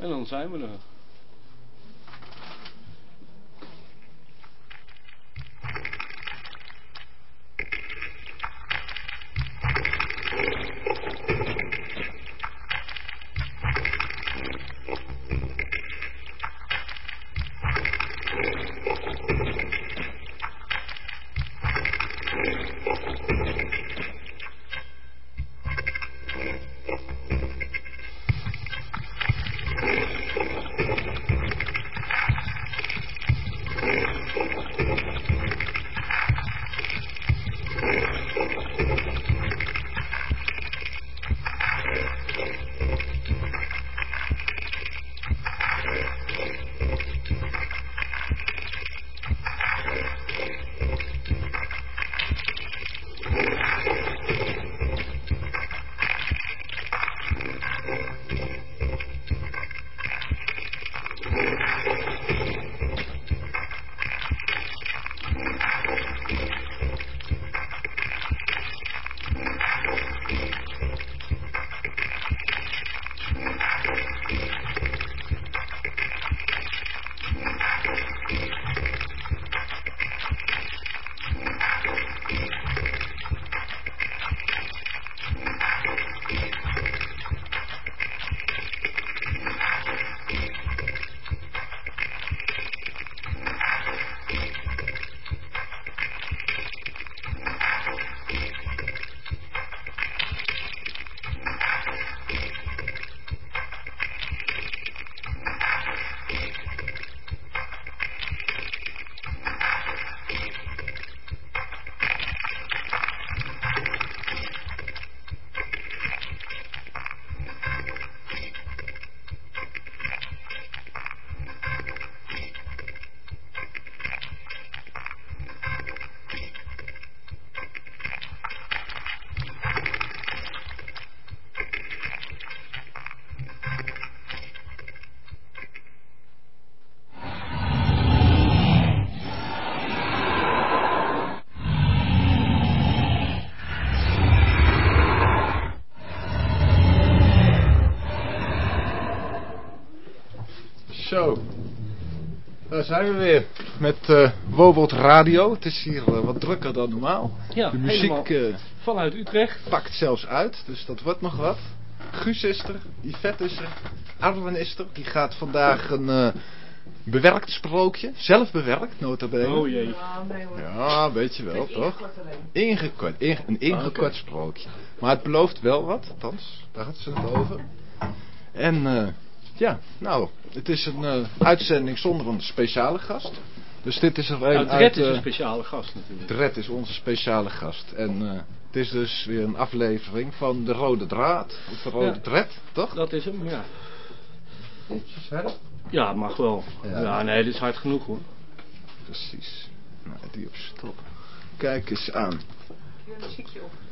En dan zijn we er. Zijn we weer met Wobold Radio. Het is hier eh, wat drukker dan normaal. Ja, De muziek eh, vanuit Utrecht. pakt zelfs uit, dus dat wordt nog wat. Guus is er, Yvette is er, Arwen is er. Die gaat vandaag een eh, bewerkt sprookje, zelf bewerkt, nota bene. Oh jee. Ja, nee hoor. Ja, weet je wel, toch? ingekort. Ingekort, inge- een ingekort Ah, oké. sprookje. Maar het belooft wel wat, althans, daar had ze het over. En eh, ja, nou, het is een eh, uitzending zonder een speciale gast. Dus dit is er een Nou, uit... Dred is eh, een speciale gast natuurlijk. Dred is onze speciale gast. En eh, het is dus weer een aflevering van de Rode Draad. Of de Rode Ja. Dred, toch? Dat is hem, ja. Ietsjes help. Ja, mag wel. Ja. Ja. nee, dit is hard genoeg hoor. Precies. Nou, die op stop. Kijk eens aan.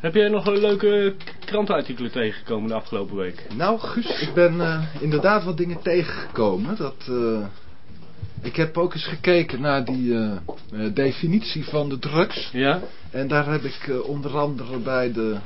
Heb jij nog een leuke krantenartikelen tegengekomen de afgelopen week? Nou, Guus, ik ben eh, inderdaad wat dingen tegengekomen. Dat, eh, ik heb ook eens gekeken naar die eh, definitie van de drugs. Ja? En daar heb ik onder andere bij de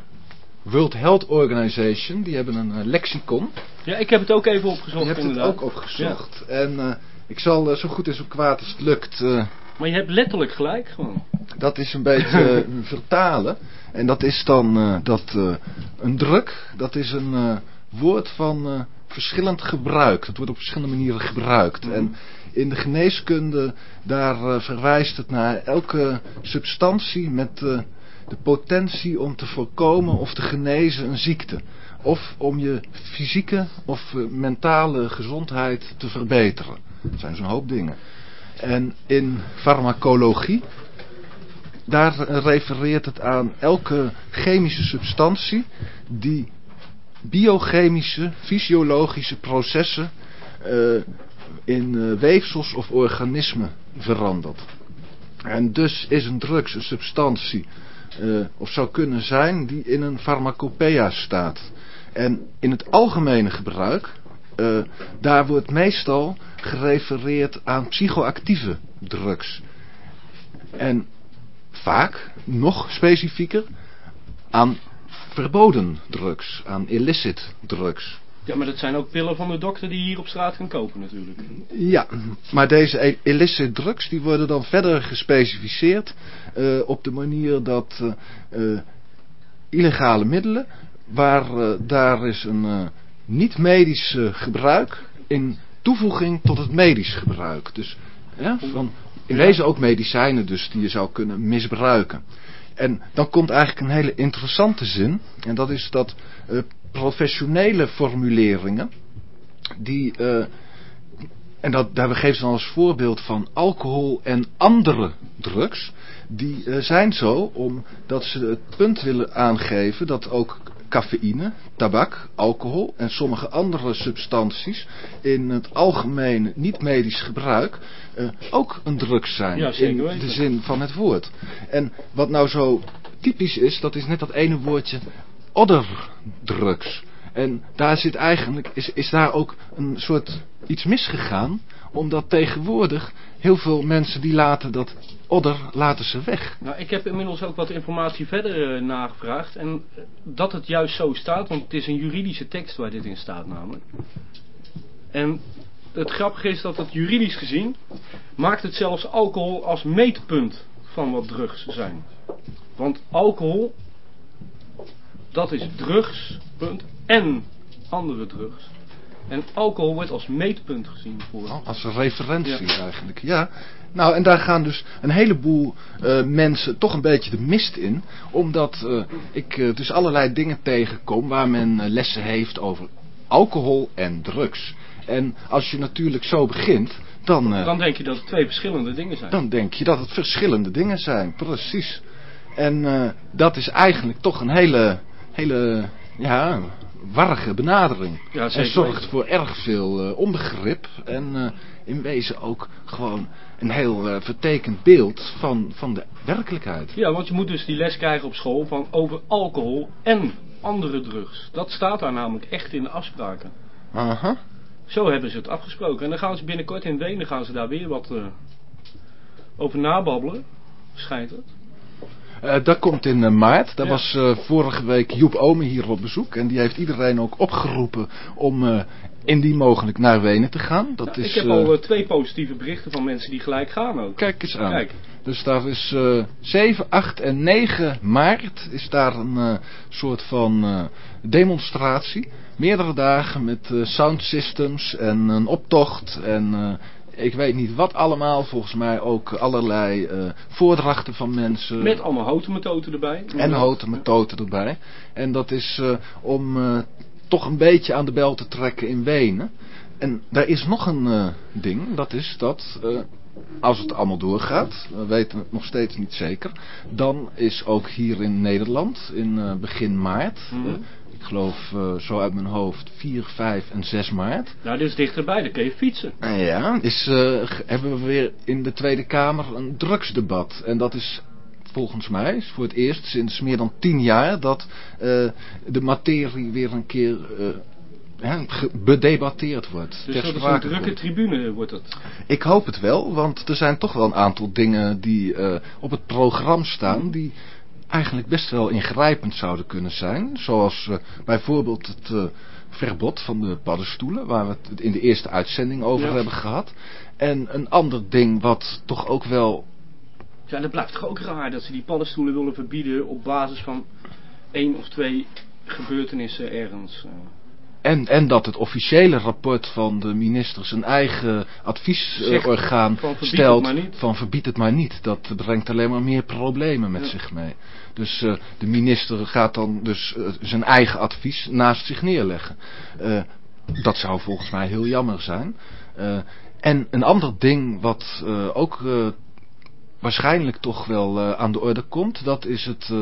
World Health Organization, die hebben een lexicon. Ja, ik heb het ook even Je opgezocht hebt het inderdaad. ook opgezocht. En eh, ik zal zo goed en zo kwaad als het lukt, eh, Maar je hebt letterlijk gelijk gewoon. dat is een beetje eh, vertalen. En dat is dan eh, dat eh, een druk, dat is een woord van verschillend gebruik. Dat wordt op verschillende manieren gebruikt. Mhm. En in de geneeskunde, daar verwijst het naar elke substantie met de potentie om te voorkomen of te genezen een ziekte. Of om je fysieke of mentale gezondheid te verbeteren. Dat zijn zo'n hoop dingen. En in farmacologie, daar refereert het aan elke chemische substantie die biochemische, fysiologische processen eh, in eh, weefsels of organismen verandert. En dus is een drugs een substantie, eh, of zou kunnen zijn, die in een farmacopea staat. En in het algemene gebruik, eh, daar wordt meestal gerefereerd aan psychoactieve drugs. En vaak, nog specifieker, aan verboden drugs, aan illicit drugs. Ja, maar dat zijn ook pillen van de dokter die je hier op straat kan kopen natuurlijk. Ja, maar deze illicit drugs die worden dan verder gespecificeerd eh, op de manier dat eh, illegale middelen, waar daar is een niet-medisch eh, gebruik in toevoeging tot het medisch gebruik. Dus ja, van, in wezen ook medicijnen dus die je zou kunnen misbruiken. En dan komt eigenlijk een hele interessante zin. En dat is dat eh, professionele formuleringen die eh, en dat, daar geven ze dan als voorbeeld van alcohol en andere drugs. Die zijn zo omdat ze het punt willen aangeven dat ook cafeïne, tabak, alcohol en sommige andere substanties in het algemeen niet-medisch gebruik eh, ook een drugs zijn. Ja, in de zin van het woord. En wat nou zo typisch is, dat is net dat ene woordje odderdrugs. En daar zit eigenlijk, is, is daar ook een soort iets misgegaan. Omdat tegenwoordig heel veel mensen die laten dat odder, laten ze weg. Nou, ik heb inmiddels ook wat informatie verder eh, nagevraagd. En eh, dat het juist zo staat, want het is een juridische tekst waar dit in staat namelijk. En het grappige is dat het juridisch gezien maakt het zelfs alcohol als meetpunt van wat drugs zijn. Want alcohol, dat is drugs, punt, en andere drugs. En alcohol wordt als meetpunt gezien voor. Oh, als een referentie eigenlijk, ja. Nou, en daar gaan dus een heleboel eh, mensen toch een beetje de mist in. Omdat eh, ik eh, dus allerlei dingen tegenkom waar men lessen heeft over alcohol en drugs. En als je natuurlijk zo begint, dan, Dan denk je dat het twee verschillende dingen zijn. dan denk je dat het verschillende dingen zijn. Precies. En dat is eigenlijk toch een hele, hele, ja, warrige benadering. Ja, en zorgt voor erg veel eh, onbegrip. En eh, in wezen ook gewoon een heel eh, vertekend beeld van, van de werkelijkheid. Ja, want je moet dus die les krijgen op school van over alcohol en andere drugs. Dat staat daar namelijk echt in de afspraken. Aha. Zo hebben ze het afgesproken. En dan gaan ze binnenkort in Wenen gaan ze daar weer wat over nababbelen. Schijnt het. Eh, dat komt in eh, maart. Daar Ja. was eh, vorige week Joep Ome hier op bezoek. En die heeft iedereen ook opgeroepen om indien mogelijk naar Wenen te gaan. Dat Nou, is, ik heb al twee positieve berichten van mensen die gelijk gaan ook. Kijk eens aan. Kijk. Dus daar is eh 7, 8 en 9 maart is daar een soort van demonstratie. Meerdere dagen met sound systems en een optocht en ik weet niet wat allemaal. Volgens mij ook allerlei eh, voordrachten van mensen. Met allemaal houten methoden erbij. En houten met toten erbij. En dat is eh, om eh, toch een beetje aan de bel te trekken in Wenen. En daar is nog een ding. Dat is dat als het allemaal doorgaat. We weten het nog steeds niet zeker. Dan is ook hier in Nederland in begin maart. Mhm. Ik geloof eh, zo uit mijn hoofd 4, 5 en 6 maart. Nou, dit is dichterbij, dan kun je fietsen. Nou ja, is, eh, hebben we weer in de Tweede Kamer een drugsdebat. En dat is volgens mij is voor het eerst sinds meer dan tien jaar dat eh, de materie weer een keer ge- bedebatteerd wordt. Dus dat is een drukke tribune wordt het. Ik hoop het wel, want er zijn toch wel een aantal dingen die op het programma staan die eigenlijk best wel ingrijpend zouden kunnen zijn. Zoals eh, bijvoorbeeld het eh, verbod van de paddenstoelen, waar we het in de eerste uitzending over Ja. hebben gehad. En een ander ding wat toch ook wel... Ja, dat blijft toch ook raar dat ze die paddenstoelen willen verbieden op basis van één of twee gebeurtenissen ergens. En, en dat het officiële rapport van de minister zijn eigen adviesorgaan van stelt van verbied het maar niet. Dat brengt alleen maar meer problemen met Ja. zich mee. Dus eh, de minister gaat dan dus eh, zijn eigen advies naast zich neerleggen. Eh, dat zou volgens mij heel jammer zijn. En een ander ding wat ook waarschijnlijk toch wel aan de orde komt, dat is het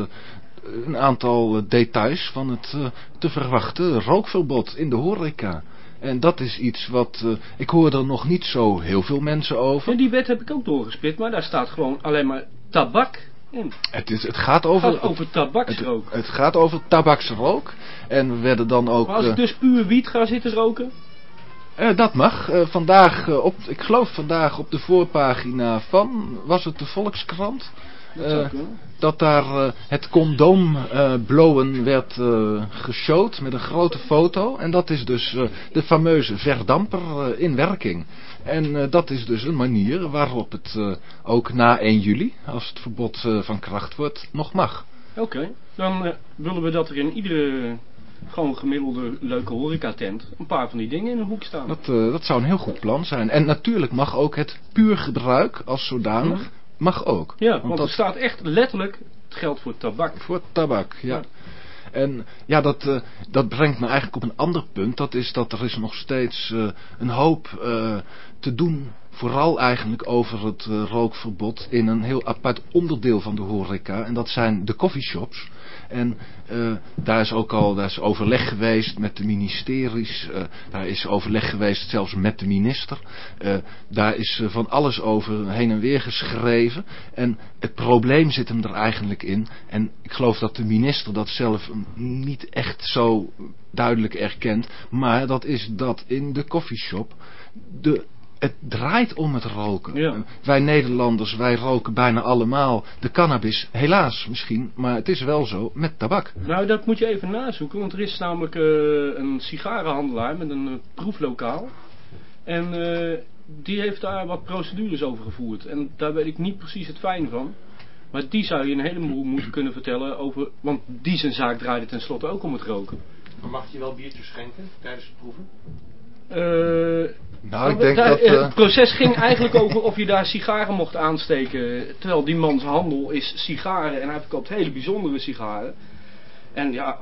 een aantal eh, details van het eh, te verwachten rookverbod in de horeca. En dat is iets wat, eh, ik hoor er nog niet zo heel veel mensen over. Ja, die wet heb ik ook doorgespit, maar daar staat gewoon alleen maar tabak in. Het, is, het gaat Het over, gaat over tabaksrook. het gaat over tabaksrook. En we werden dan ook... Maar als ik dus puur wiet ga zitten roken, Eh, dat mag. Eh, vandaag, eh, op, ik geloof vandaag op de voorpagina van, was het de Volkskrant, Dat dat daar het condoom blowen werd geshowd met een grote foto. En dat is dus de fameuze verdamper in werking. En dat is dus een manier waarop het ook na 1 juli, als het verbod van kracht wordt, nog mag. Oké, dan willen we dat er in iedere gewoon gemiddelde leuke horecatent een paar van die dingen in de hoek staan. Dat, eh, dat zou een heel goed plan zijn. En natuurlijk mag ook het puur gebruik als zodanig, Mhm. mag ook. ja, want, want er dat staat echt letterlijk, het geldt voor tabak. Voor tabak, ja. Ja. En ja, dat, eh, dat brengt me eigenlijk op een ander punt. Dat is dat er is nog steeds eh, een hoop te doen. Vooral eigenlijk over het rookverbod in een heel apart onderdeel van de horeca. En dat zijn de coffeeshops. En eh, daar is ook al daar is overleg geweest met de ministeries. eh, daar is overleg geweest zelfs met de minister. Eh, daar is van alles over heen en weer geschreven. En het probleem zit hem er eigenlijk in. En ik geloof dat de minister dat zelf niet echt zo duidelijk erkent. Maar dat is dat in de coffeeshop de het draait om het roken. Ja. Wij Nederlanders, wij roken bijna allemaal de cannabis. Helaas misschien, maar het is wel zo met tabak. Nou, dat moet je even nazoeken, want er is namelijk eh, een sigarenhandelaar met een eh, proeflokaal. En eh, die heeft daar wat procedures over gevoerd. En daar weet ik niet precies het fijn van. Maar die zou je een heleboel moeten kunnen vertellen over... Want die zijn zaak draaide tenslotte ook om het roken. Maar mag je wel biertjes schenken tijdens het proeven? Eh, Nou, ik denk daar- dat... eh, eh, Het proces ging eigenlijk over of je daar sigaren mocht aansteken. Terwijl die mans handel is sigaren en hij verkoopt hele bijzondere sigaren. En ja,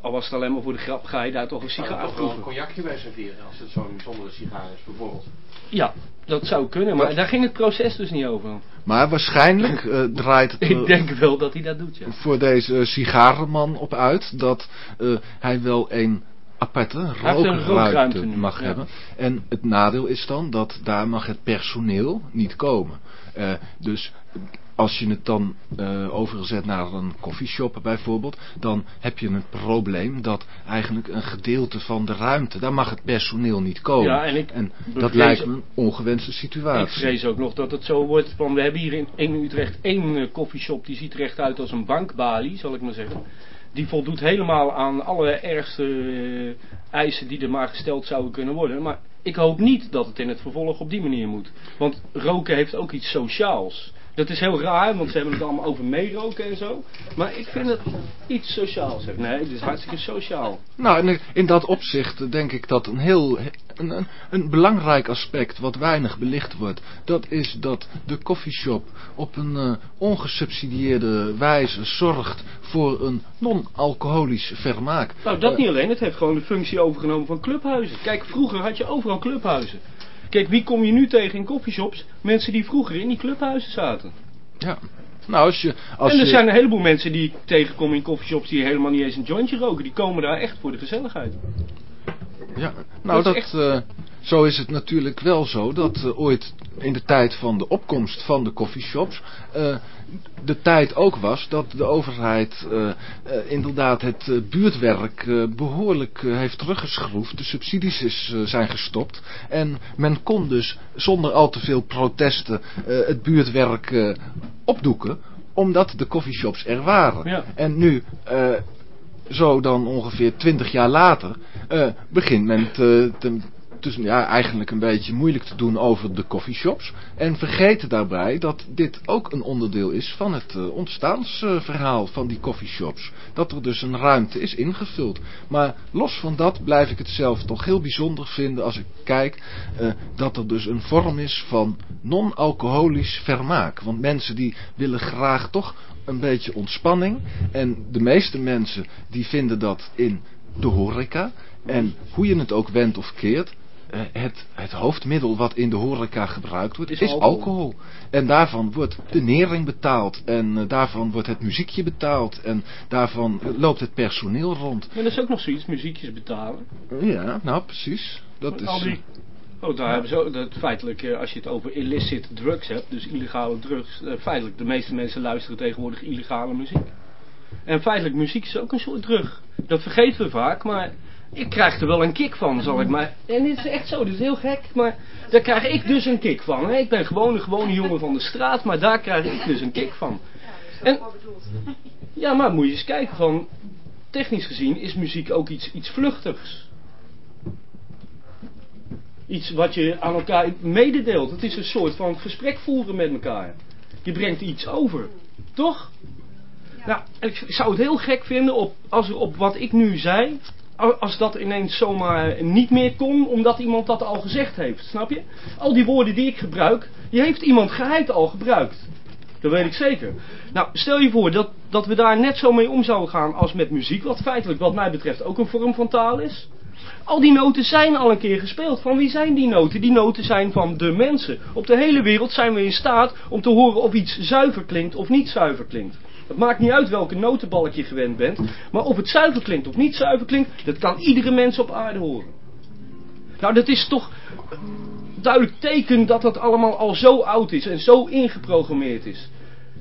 al was het alleen maar voor de grap, ga je daar toch een sigaar toch wel een proeven. cognacje bij serveren als het zo'n bijzondere sigaar is, bijvoorbeeld. Ja, dat zou kunnen, maar daar ging het proces dus niet over. maar waarschijnlijk eh, draait het... eh, Ik denk wel dat hij dat doet, ja. voor deze sigarenman op uit dat eh, hij wel een aparte een rookruimte mag ja. hebben. En het nadeel is dan dat daar mag het personeel niet komen. Eh, dus als je het dan eh, overzet naar een koffieshop bijvoorbeeld, dan heb je het probleem dat eigenlijk een gedeelte van de ruimte, daar mag het personeel niet komen. Ja, en ik dat lijkt me een ongewenste Ik situatie. vrees ook nog dat het zo wordt van, we hebben hier in, in Utrecht één eh, koffieshop, die ziet er echt uit als een bankbalie, zal ik maar zeggen. Die voldoet helemaal aan alle ergste eh, eisen die er maar gesteld zouden kunnen worden. Maar ik hoop niet dat het in het vervolg op die manier moet. Want roken heeft ook iets sociaals. Dat is heel raar, want ze hebben het allemaal over meeroken en zo. Maar ik vind het iets sociaals. Nee, het is hartstikke sociaal. Nou, in, in dat opzicht denk ik dat een heel een, een, een belangrijk aspect wat weinig belicht wordt, dat is dat de koffieshop op een eh, ongesubsidieerde wijze zorgt voor een non-alcoholisch vermaak. Nou, dat Eh, niet alleen. Het heeft gewoon de functie overgenomen van clubhuizen. Kijk, vroeger had je overal clubhuizen. Kijk, wie kom je nu tegen in coffeeshops? Mensen die vroeger in die clubhuizen zaten. Ja. Nou, als je, als en er je, zijn een heleboel mensen die ik tegenkom in coffeeshops die helemaal niet eens een jointje roken. Die komen daar echt voor de gezelligheid. Ja, nou Dat eh, zo is het natuurlijk wel zo dat eh, ooit in de tijd van de opkomst van de coffeeshops eh, de tijd ook was dat de overheid eh, inderdaad het buurtwerk eh, behoorlijk eh, heeft teruggeschroefd. De subsidies is, zijn gestopt en men kon dus zonder al te veel protesten het buurtwerk opdoeken omdat de coffeeshops er waren. Ja. En nu zo dan ongeveer twintig jaar later begint men te, te, dus, ja, eigenlijk een beetje moeilijk te doen over de coffeeshops. En vergeten daarbij dat dit ook een onderdeel is van het eh, ontstaansverhaal van die coffeeshops. Dat er dus een ruimte is ingevuld. Maar los van dat blijf ik het zelf toch heel bijzonder vinden als ik kijk eh, dat er dus een vorm is van non-alcoholisch vermaak. Want mensen die willen graag toch een beetje ontspanning. En de meeste mensen die vinden dat in de horeca. En hoe je het ook wendt of keert. Eh, Het, het hoofdmiddel wat in de horeca gebruikt wordt Is is, alcohol. alcohol. En daarvan wordt de nering betaald. En eh, daarvan wordt het muziekje betaald. En daarvan eh, loopt het personeel rond. En dat is ook nog zoiets, muziekjes betalen. Ja, nou precies. Dat is, Al die... Oh, daar hebben ze ook, dat feitelijk, eh, als je het over illicit drugs hebt, dus illegale drugs, eh, feitelijk, de meeste mensen luisteren tegenwoordig illegale muziek. En feitelijk, muziek is ook een soort drug. Dat vergeten we vaak, maar ik krijg er wel een kick van, zal ik maar... En dit is echt zo, dit is heel gek, maar daar krijg ik dus een kick van. Hè? Ik ben gewoon een gewone jongen van de straat, maar daar krijg ik dus een kick van. En-. Ja, maar moet je eens kijken van... Technisch gezien is muziek ook iets, iets vluchtigs. Iets wat je aan elkaar mededeelt. Het is een soort van gesprek voeren met elkaar. Je brengt iets over. Toch? Nou, ik zou het heel gek vinden op, als er op wat ik nu zei... a- Als dat ineens zomaar niet meer kon, omdat iemand dat al gezegd heeft. Snap je? Al die woorden die ik gebruik, die heeft iemand geheid al gebruikt. Dat weet ik zeker. Nou, stel je voor dat, dat we daar net zo mee om zouden gaan als met muziek, wat feitelijk wat mij betreft ook een vorm van taal is. Al die noten zijn al een keer gespeeld. Van wie zijn die noten? Die noten zijn van de mensen. Op de hele wereld zijn we in staat om te horen of iets zuiver klinkt of niet zuiver klinkt. Het maakt niet uit welke notenbalk je gewend bent, maar of het zuiver klinkt of niet zuiver klinkt, dat kan iedere mens op aarde horen. Nou, dat is toch duidelijk teken dat dat allemaal al zo oud is en zo ingeprogrammeerd is.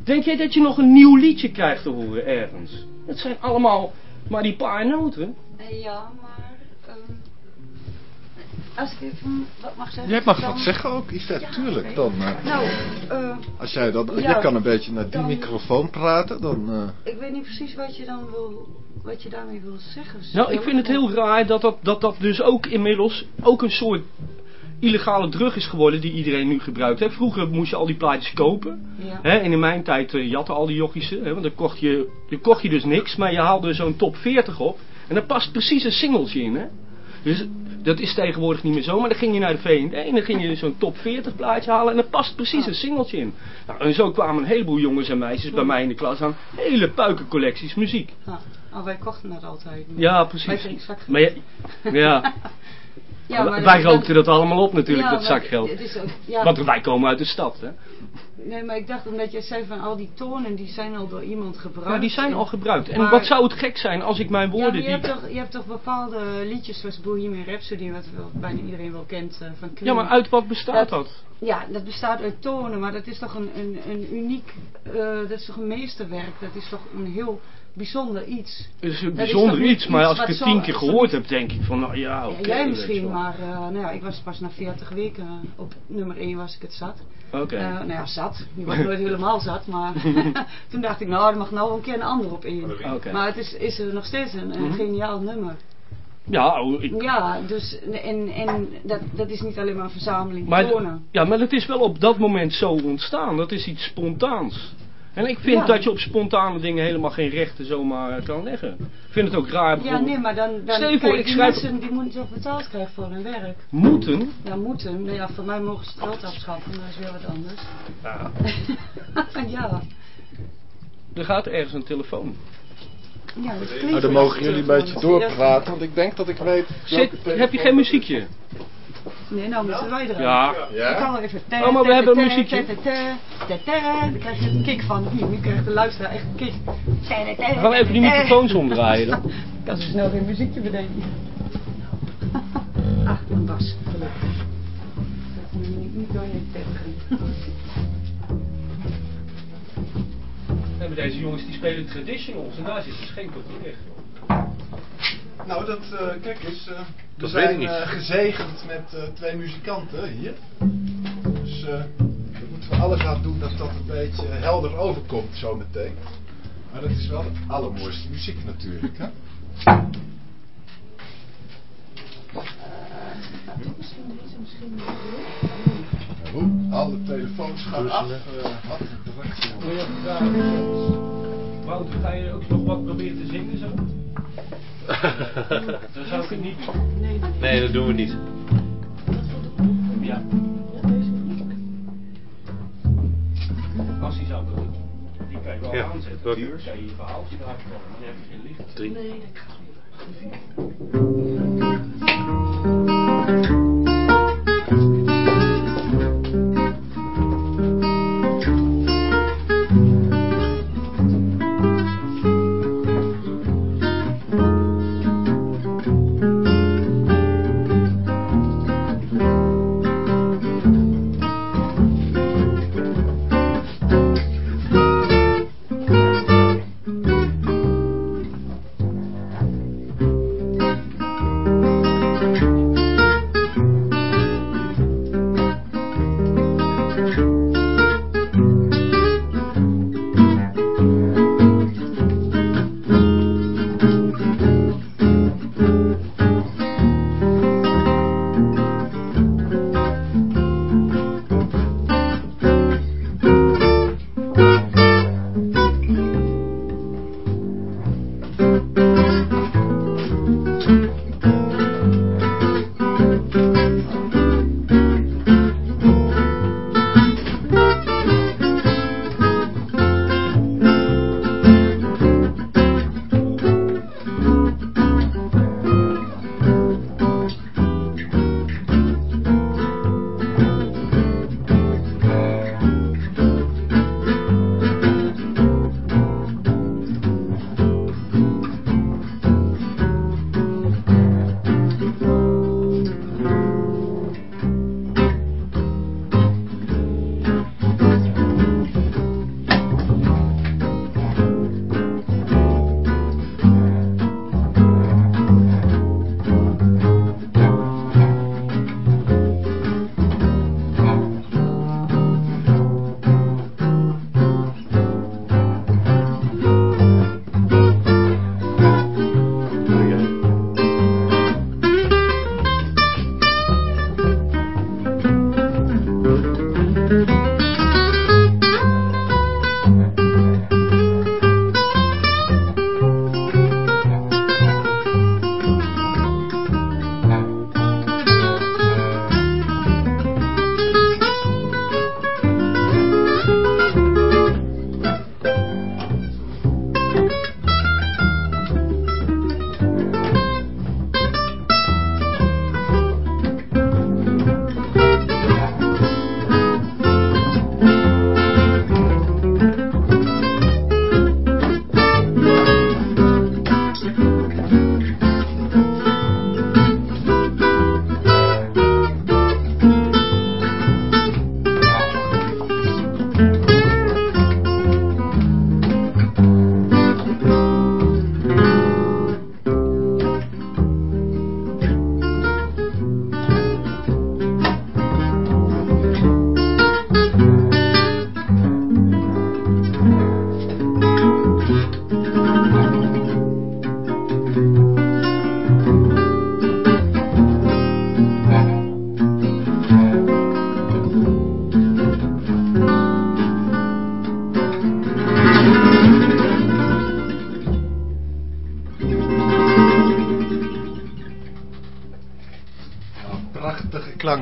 Denk jij dat je nog een nieuw liedje krijgt te horen ergens? Het zijn allemaal maar die paar noten. Eh, Ja, maar... als ik even wat mag zeggen... Jij mag dan- wat zeggen ook, Yvette, Ja, tuurlijk. Dan, eh, Nou, eh, als jij dan, Ja, je kan een beetje naar die dan- microfoon praten, dan... eh, ik weet niet precies wat je dan wil... Wat je daarmee wil zeggen. Nou, ik vind het heel raar dat dat, dat dat dus ook inmiddels ook een soort illegale drug is geworden die iedereen nu gebruikt. Hè. Vroeger moest je al die plaatjes kopen. Ja. Hè, en in mijn tijd jatten al die jochies. Hè, want dan kocht, je, dan kocht je dus niks, maar je haalde zo'n top 40 op. En daar past precies een singeltje in. Hè. Dus dat is tegenwoordig niet meer zo. Maar dan ging je naar de V&D en dan ging je zo'n top 40 plaatje halen. En er past precies een singeltje in. Nou, en zo kwamen een heleboel jongens en meisjes bij mij in de klas aan. Hele puikencollecties muziek. Ja. Oh, wij kochten dat altijd. Ja, precies. Maar ja, ja. Ja, maar wij rookten dat allemaal op natuurlijk, Ja, dat zakgeld. ook- ja. Want wij komen uit de stad, hè. Nee, maar ik dacht omdat jij zei van al die tonen die zijn al door iemand gebruikt. Ja, die zijn al gebruikt. En Maar- wat zou het gek zijn als ik mijn Ja, woorden je, hebt die... toch, je hebt toch bepaalde liedjes zoals Bohemian Rhapsody, wat wel, bijna iedereen wel kent eh, van Queen. Ja, maar uit wat bestaat Dat- dat? Ja, dat bestaat uit tonen, maar dat is toch een, een, een uniek, eh, dat is toch een meesterwerk, dat is toch een heel bijzonder iets. Het is een is bijzonder iets, maar iets als ik het tien keer gehoord heb, denk ik van, nou ja, Ja, oké. jij misschien, maar eh, nou ja, ik was pas na 40 weken op nummer 1 was ik het zat. Oké. Eh, nou ja, zat. Je wordt nooit helemaal zat, maar toen dacht ik, nou, er mag nou een keer een ander op in. Oké. Maar het is, is er nog steeds een, een Mhm. geniaal nummer. Ja, oh, ik, Ja, dus en, en dat, dat is niet alleen maar een verzameling maar, tonen. ja, maar het is wel op dat moment zo ontstaan. Dat is iets spontaans. En ik vind Ja. dat je op spontane dingen helemaal geen rechten zomaar kan leggen. Ik vind het ook raar. Ja, nee, maar dan, dan Stel je voor, ik die schrijf- mensen die moeten toch betaald krijgen voor hun werk. Moeten? Ja, moeten. Nou ja, voor mij mogen ze het geld afschaffen, dat is weer wat anders. Ja. ja, Er gaat ergens een telefoon. ja, dat klinkt nou, dan mogen jullie een telefoon. beetje doorpraten, want ik denk dat ik weet... Zit, heb je geen muziekje? Nee, nou moeten wij eruit. Ja. Ik Ja? kan wel even... Oh, maar we hebben een muziekje. Daar krijg je een kick van. Hier, nu krijgt de luisteraar echt een kick. We gaan even die microfoons omdraaien. dan. Ik kan zo snel geen muziekje bedenken. Ah, een bas, gelukkig. Dat moet je niet, niet door je tegen. We hebben deze jongens die spelen traditionals en daar zit dus geen echt. Nou, dat, eh, kijk eens, eh, we zijn eh, gezegend met eh, twee muzikanten hier. Dus eh we moeten we alles aan doen dat dat een beetje helder overkomt zometeen. Maar dat is wel de allermooiste muziek natuurlijk, hè? Hoe? Alle telefoons gaan af. wat een? Wouter, ga je ook nog wat proberen te zingen zo? Dan zou ik niet doen. Nee, dat doen we niet. Ja. Als hij zou willen. Die kan je wel Ja, aanzetten. welke? Kan je je verhaaltje daar maar dan heb je geen licht. Drie. Nee, dat gaat niet.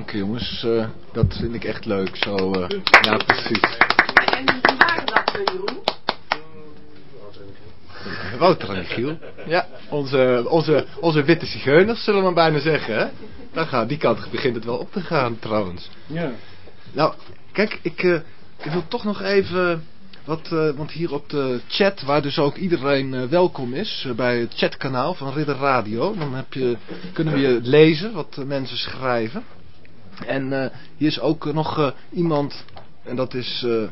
klanken, jongens. Eh, dat vind ik echt leuk. Zo, eh, ja, precies. En wie waren dat, eh, Jeroen? Wouter en Giel. Ja, onze, onze, onze witte zigeuners, zullen we maar bijna zeggen. Hè? Dan gaat, die kant begint het wel op te gaan, trouwens. Ja. Nou, kijk, ik, eh, ik wil toch nog even wat, eh, want hier op de chat, waar dus ook iedereen eh, welkom is, bij het chatkanaal van Ridder Radio, dan heb je, kunnen we je lezen wat mensen schrijven. En eh, hier is ook nog eh, iemand, en dat is eh,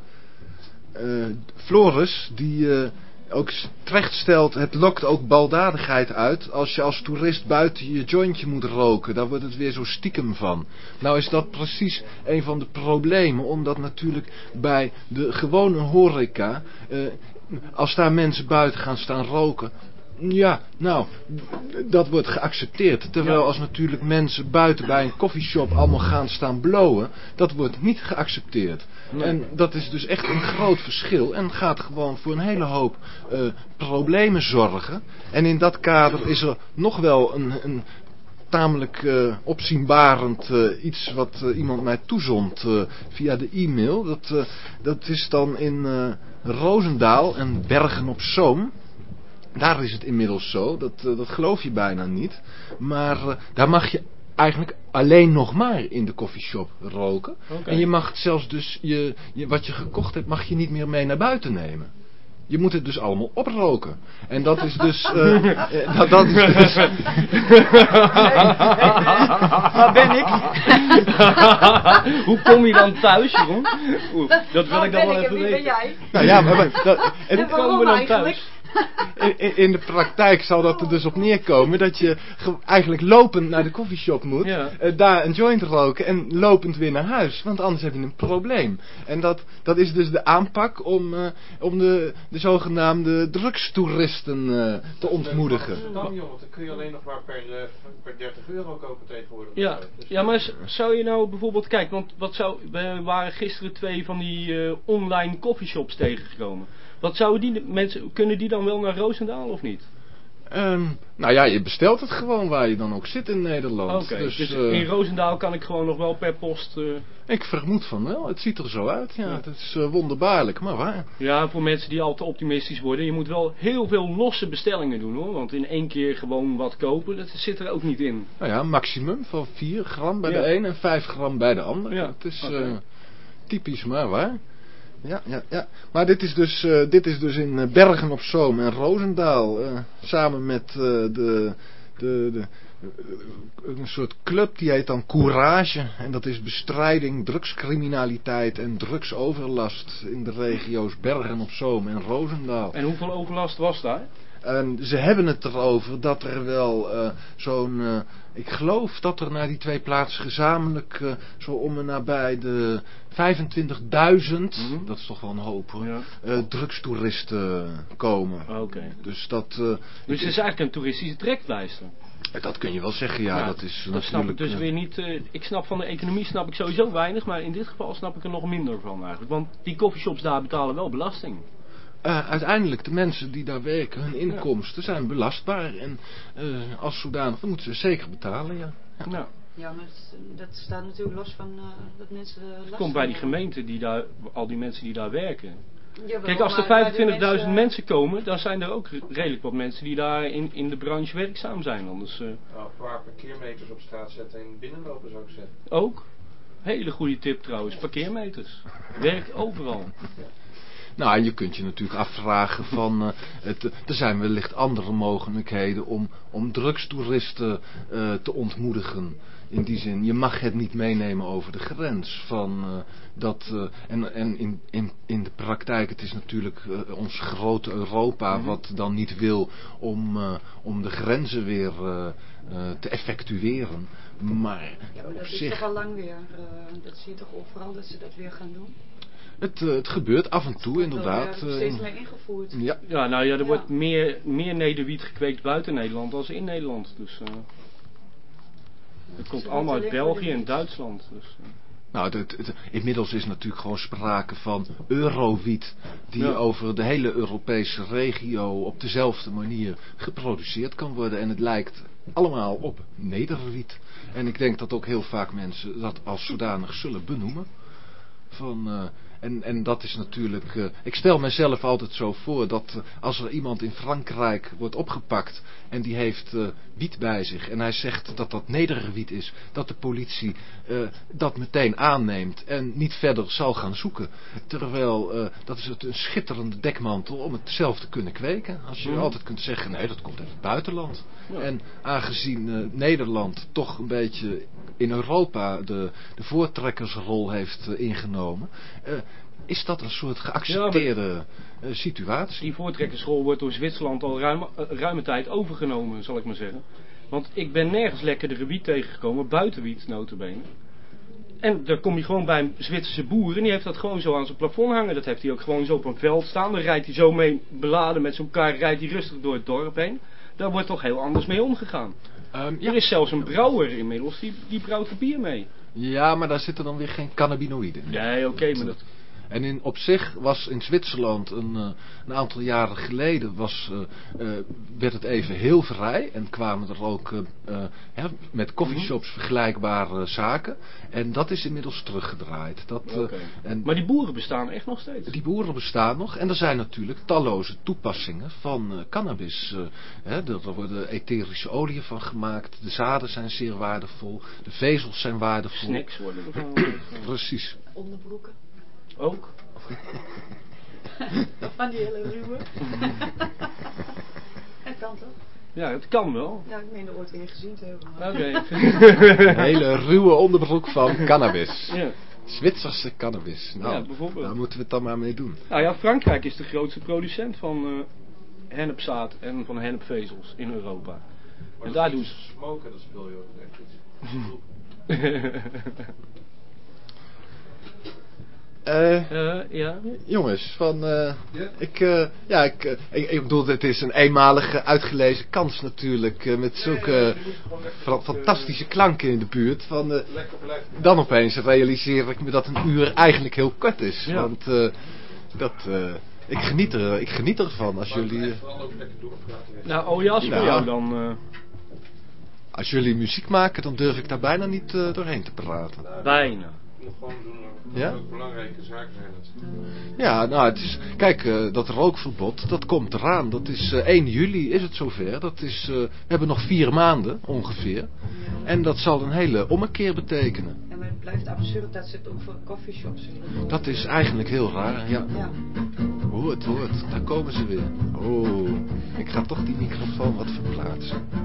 eh, Floris, die ook terecht stelt, het lokt ook baldadigheid uit als je als toerist buiten je jointje moet roken. Daar wordt het weer zo stiekem van. Nou is dat precies een van de problemen, omdat natuurlijk bij de gewone horeca, als daar mensen buiten gaan staan roken, ja, nou, dat wordt geaccepteerd. Terwijl Ja. als natuurlijk mensen buiten bij een koffieshop allemaal gaan staan blowen, dat wordt niet geaccepteerd. Nee. En dat is dus echt een groot verschil en gaat gewoon voor een hele hoop eh, problemen zorgen. En in dat kader is er nog wel een, een tamelijk eh, opzienbarend eh, iets wat iemand mij toezond via de e-mail. Dat, dat is dan in Roosendaal en Bergen op Zoom. Daar is het inmiddels zo, dat, eh, dat geloof je bijna niet. Maar eh, daar mag je eigenlijk alleen nog maar in de koffieshop roken. En je mag zelfs dus, je, je, wat je gekocht hebt, mag je niet meer mee naar buiten nemen. Je moet het dus allemaal oproken. En dat is dus... eh, eh, dat, dat is dus Waar ben ik? Hoe kom je dan thuis, Jeroen? Dat wil ik dan wel even wie ben weten. jij? Nou ja, maar, maar dat- en En Hoe komen waarom we dan eigenlijk? thuis? In, de praktijk zal dat er dus op neerkomen dat je ge- eigenlijk lopend naar de koffieshop moet, Ja. eh, daar een joint roken en lopend weer naar huis. Want anders heb je een probleem. En dat, dat is dus de aanpak om, eh, om de, de zogenaamde drugstoeristen eh, te ontmoedigen. Dan joh, want dan kun je alleen nog maar per, eh, per 30 euro kopen tegenwoordig. Ja, Dus- ja, maar zou je nou bijvoorbeeld, kijk, want wat zou, we waren gisteren twee van die eh, online coffeeshops tegengekomen. Wat zouden die mensen, kunnen die dan wel naar Roosendaal of niet? Ehm, nou ja, je bestelt het gewoon waar je dan ook zit in Nederland. Dus dus eh, in Roosendaal kan ik gewoon nog wel per post... eh, ik vermoed van wel. Het ziet er zo uit. Ja, Ja. het is eh, wonderbaarlijk, maar waar. ja, voor mensen die al te optimistisch worden, je moet wel heel veel losse bestellingen doen hoor. Want in één keer gewoon wat kopen, dat zit er ook niet in. Nou ja, maximum van 4 gram bij Ja. de een en 5 gram bij de ander. Ja, Het is typisch, maar waar. Ja, ja, ja. Maar dit is dus, eh, dit is dus in eh, Bergen op Zoom en Roosendaal. eh, samen met eh, de, de, de, een soort club die heet dan Courage. En dat is bestrijding drugscriminaliteit en drugsoverlast in de regio's Bergen op Zoom en Roosendaal. En hoeveel overlast was daar? En ze hebben het erover dat er wel eh, zo'n... eh, ik geloof dat er naar die twee plaatsen gezamenlijk eh, zo om en nabij de 25.000... Mhm. Dat is toch wel een hoop hoor. Ja. drugstoeristen komen. Oké. Dus dat, Dus het is eigenlijk een toeristische trekpleister. dat kun je wel zeggen, ja. Ja, dat is Dat snap ik dus weer niet. ik snap van de economie snap ik sowieso weinig, maar in dit geval snap ik er nog minder van eigenlijk. Want die coffeeshops daar betalen wel belasting. Eh, uiteindelijk, de mensen die daar werken, hun inkomsten zijn belastbaar. En eh, als zodanig, dan moeten ze zeker betalen, ja. Nou, Ja, maar dat, dat staat natuurlijk los van eh, dat mensen last het komt bij die gemeente die daar, al die mensen die daar werken. Jawel, Kijk, als er de 25.000 mensen... komen, dan zijn er ook redelijk wat mensen die daar in, in de branche werkzaam zijn. Anders eh, Nou, een paar parkeermeters op straat zetten en binnenlopen zou ik zeggen. ook. Hele goede tip trouwens, parkeermeters. Werkt overal. Nou, en je kunt je natuurlijk afvragen van, eh, het, er zijn wellicht andere mogelijkheden om, om drugstoeristen eh, te ontmoedigen. In die zin, je mag het niet meenemen over de grens. Van, eh, dat, en en in, in, in de praktijk, het is natuurlijk ons grote Europa Mhm. wat dan niet wil om, om de grenzen weer te effectueren. Maar Ja, maar op dat is toch al lang weer. dat zie je toch overal dat ze dat weer gaan doen. Het, eh, het gebeurt af en toe inderdaad. Er eh, steeds meer ingevoerd. ja, Ja, nou ja, er Ja. wordt meer, meer nederwiet gekweekt buiten Nederland dan in Nederland. Dus eh het komt allemaal uit België en. Duitsland. Dus, eh. Nou, het, het- inmiddels is natuurlijk gewoon sprake van eurowiet die Ja. over de hele Europese regio op dezelfde manier geproduceerd kan worden. En het lijkt allemaal op nederwiet. En ik denk dat ook heel vaak mensen dat als zodanig zullen benoemen. Van, uh, en, en dat is natuurlijk... Uh, ik stel mezelf altijd zo voor dat uh, als er iemand in Frankrijk wordt opgepakt... en die heeft uh, wiet bij zich en hij zegt dat dat nederwiet is... dat de politie dat meteen aanneemt en niet verder zal gaan zoeken. Terwijl dat is het een schitterende dekmantel om het zelf te kunnen kweken. Als je mm. altijd kunt zeggen, nee dat komt uit het buitenland. Ja. En aangezien Nederland toch een beetje in Europa de, de voortrekkersrol heeft ingenomen is dat een soort geaccepteerde ja, situatie? Die voortrekkersrol wordt door Zwitserland al ruim, uh, ruime tijd overgenomen, zal ik maar zeggen. Want ik ben nergens lekkerdere wiet tegengekomen, buiten wiet notabene. En daar kom je gewoon bij een Zwitserse boer en die heeft dat gewoon zo aan zijn plafond hangen. Dat heeft hij ook gewoon zo op een veld staan. Dan rijdt hij zo mee beladen met zijn kar, rijdt hij rustig door het dorp heen. Daar wordt toch heel anders mee omgegaan. Um, ja. Er is zelfs een brouwer inmiddels, die, die brouwt er bier mee. Ja, maar daar zitten dan weer geen cannabinoïden in. Nee, oké, okay, maar dat... En in, op zich was in Zwitserland een, uh, een aantal jaren geleden was, uh, uh, werd het even heel vrij. En kwamen er ook hè, met coffeeshops mhm. vergelijkbare zaken. En dat is inmiddels teruggedraaid. Dat, okay. en, maar die boeren bestaan echt nog steeds? Die boeren bestaan nog. En er zijn natuurlijk talloze toepassingen van cannabis. Hè, er worden etherische oliën van gemaakt. De zaden zijn zeer waardevol. De vezels zijn waardevol. Snacks worden ervan. Precies. Onderbroeken. Ook? Van die hele ruwe. het kan toch? Ja, het kan wel. Ja, ik meen er ooit weer gezien te hebben. Oké. Okay. hele ruwe onderbroek van cannabis. Ja. Zwitserse cannabis. Nou, ja, bijvoorbeeld. daar moeten we het dan maar mee doen. Nou ja, Frankrijk is de grootste producent van uh, hennepzaad en van hennepvezels in Europa. Maar en daar doen ze... Smoken, dat speel je ook echt Uh, uh, ja. Jongens, van, uh, yeah. ik, ja, ik, ik, ik, bedoel, het is een eenmalige uitgelezen kans natuurlijk, met zulke fantastische klanken in de buurt. Van, dan opeens realiseer ik me dat een uur eigenlijk heel kort is, ja. want dat, ik, geniet er, ik geniet ervan als jullie... Nou, oh ja, als nou, jou dan... Als jullie muziek maken, dan durf ik daar bijna niet doorheen te praten. Bijna ja? Belangrijke. Ja, nou, het is, kijk, eh, dat rookverbod, dat komt eraan. Dat is eh, 1 juli, is het zover. Dat is, eh, we hebben nog vier maanden, ongeveer. En dat zal een hele ommekeer betekenen. en het blijft absurd dat ze het ook voor coffeeshops doen. Dat is eigenlijk heel raar, ja. ja. Hoe het daar komen ze weer. Oh, ik ga toch die microfoon wat verplaatsen.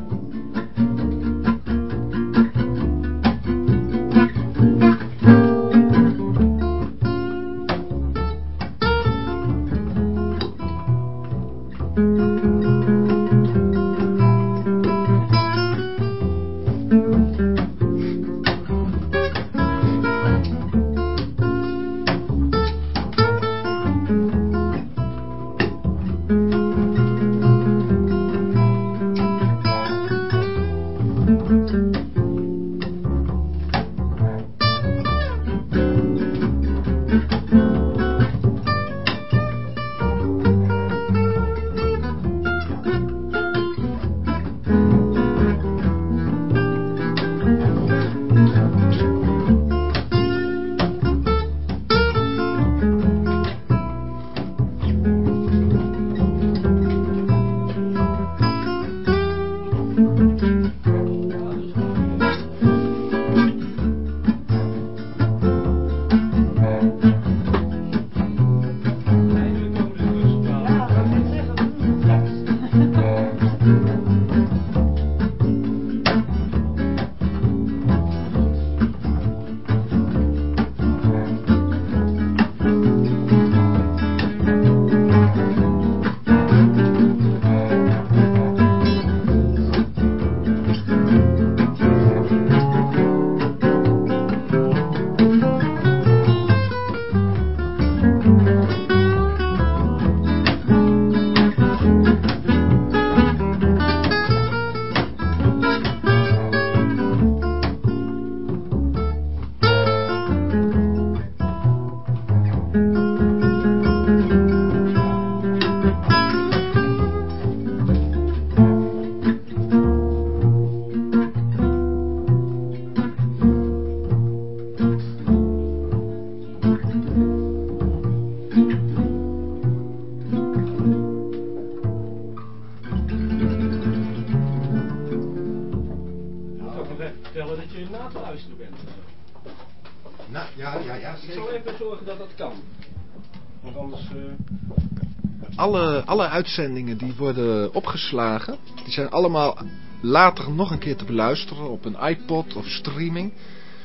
Alle, uitzendingen die worden opgeslagen, die zijn allemaal later nog een keer te beluisteren op een iPod of streaming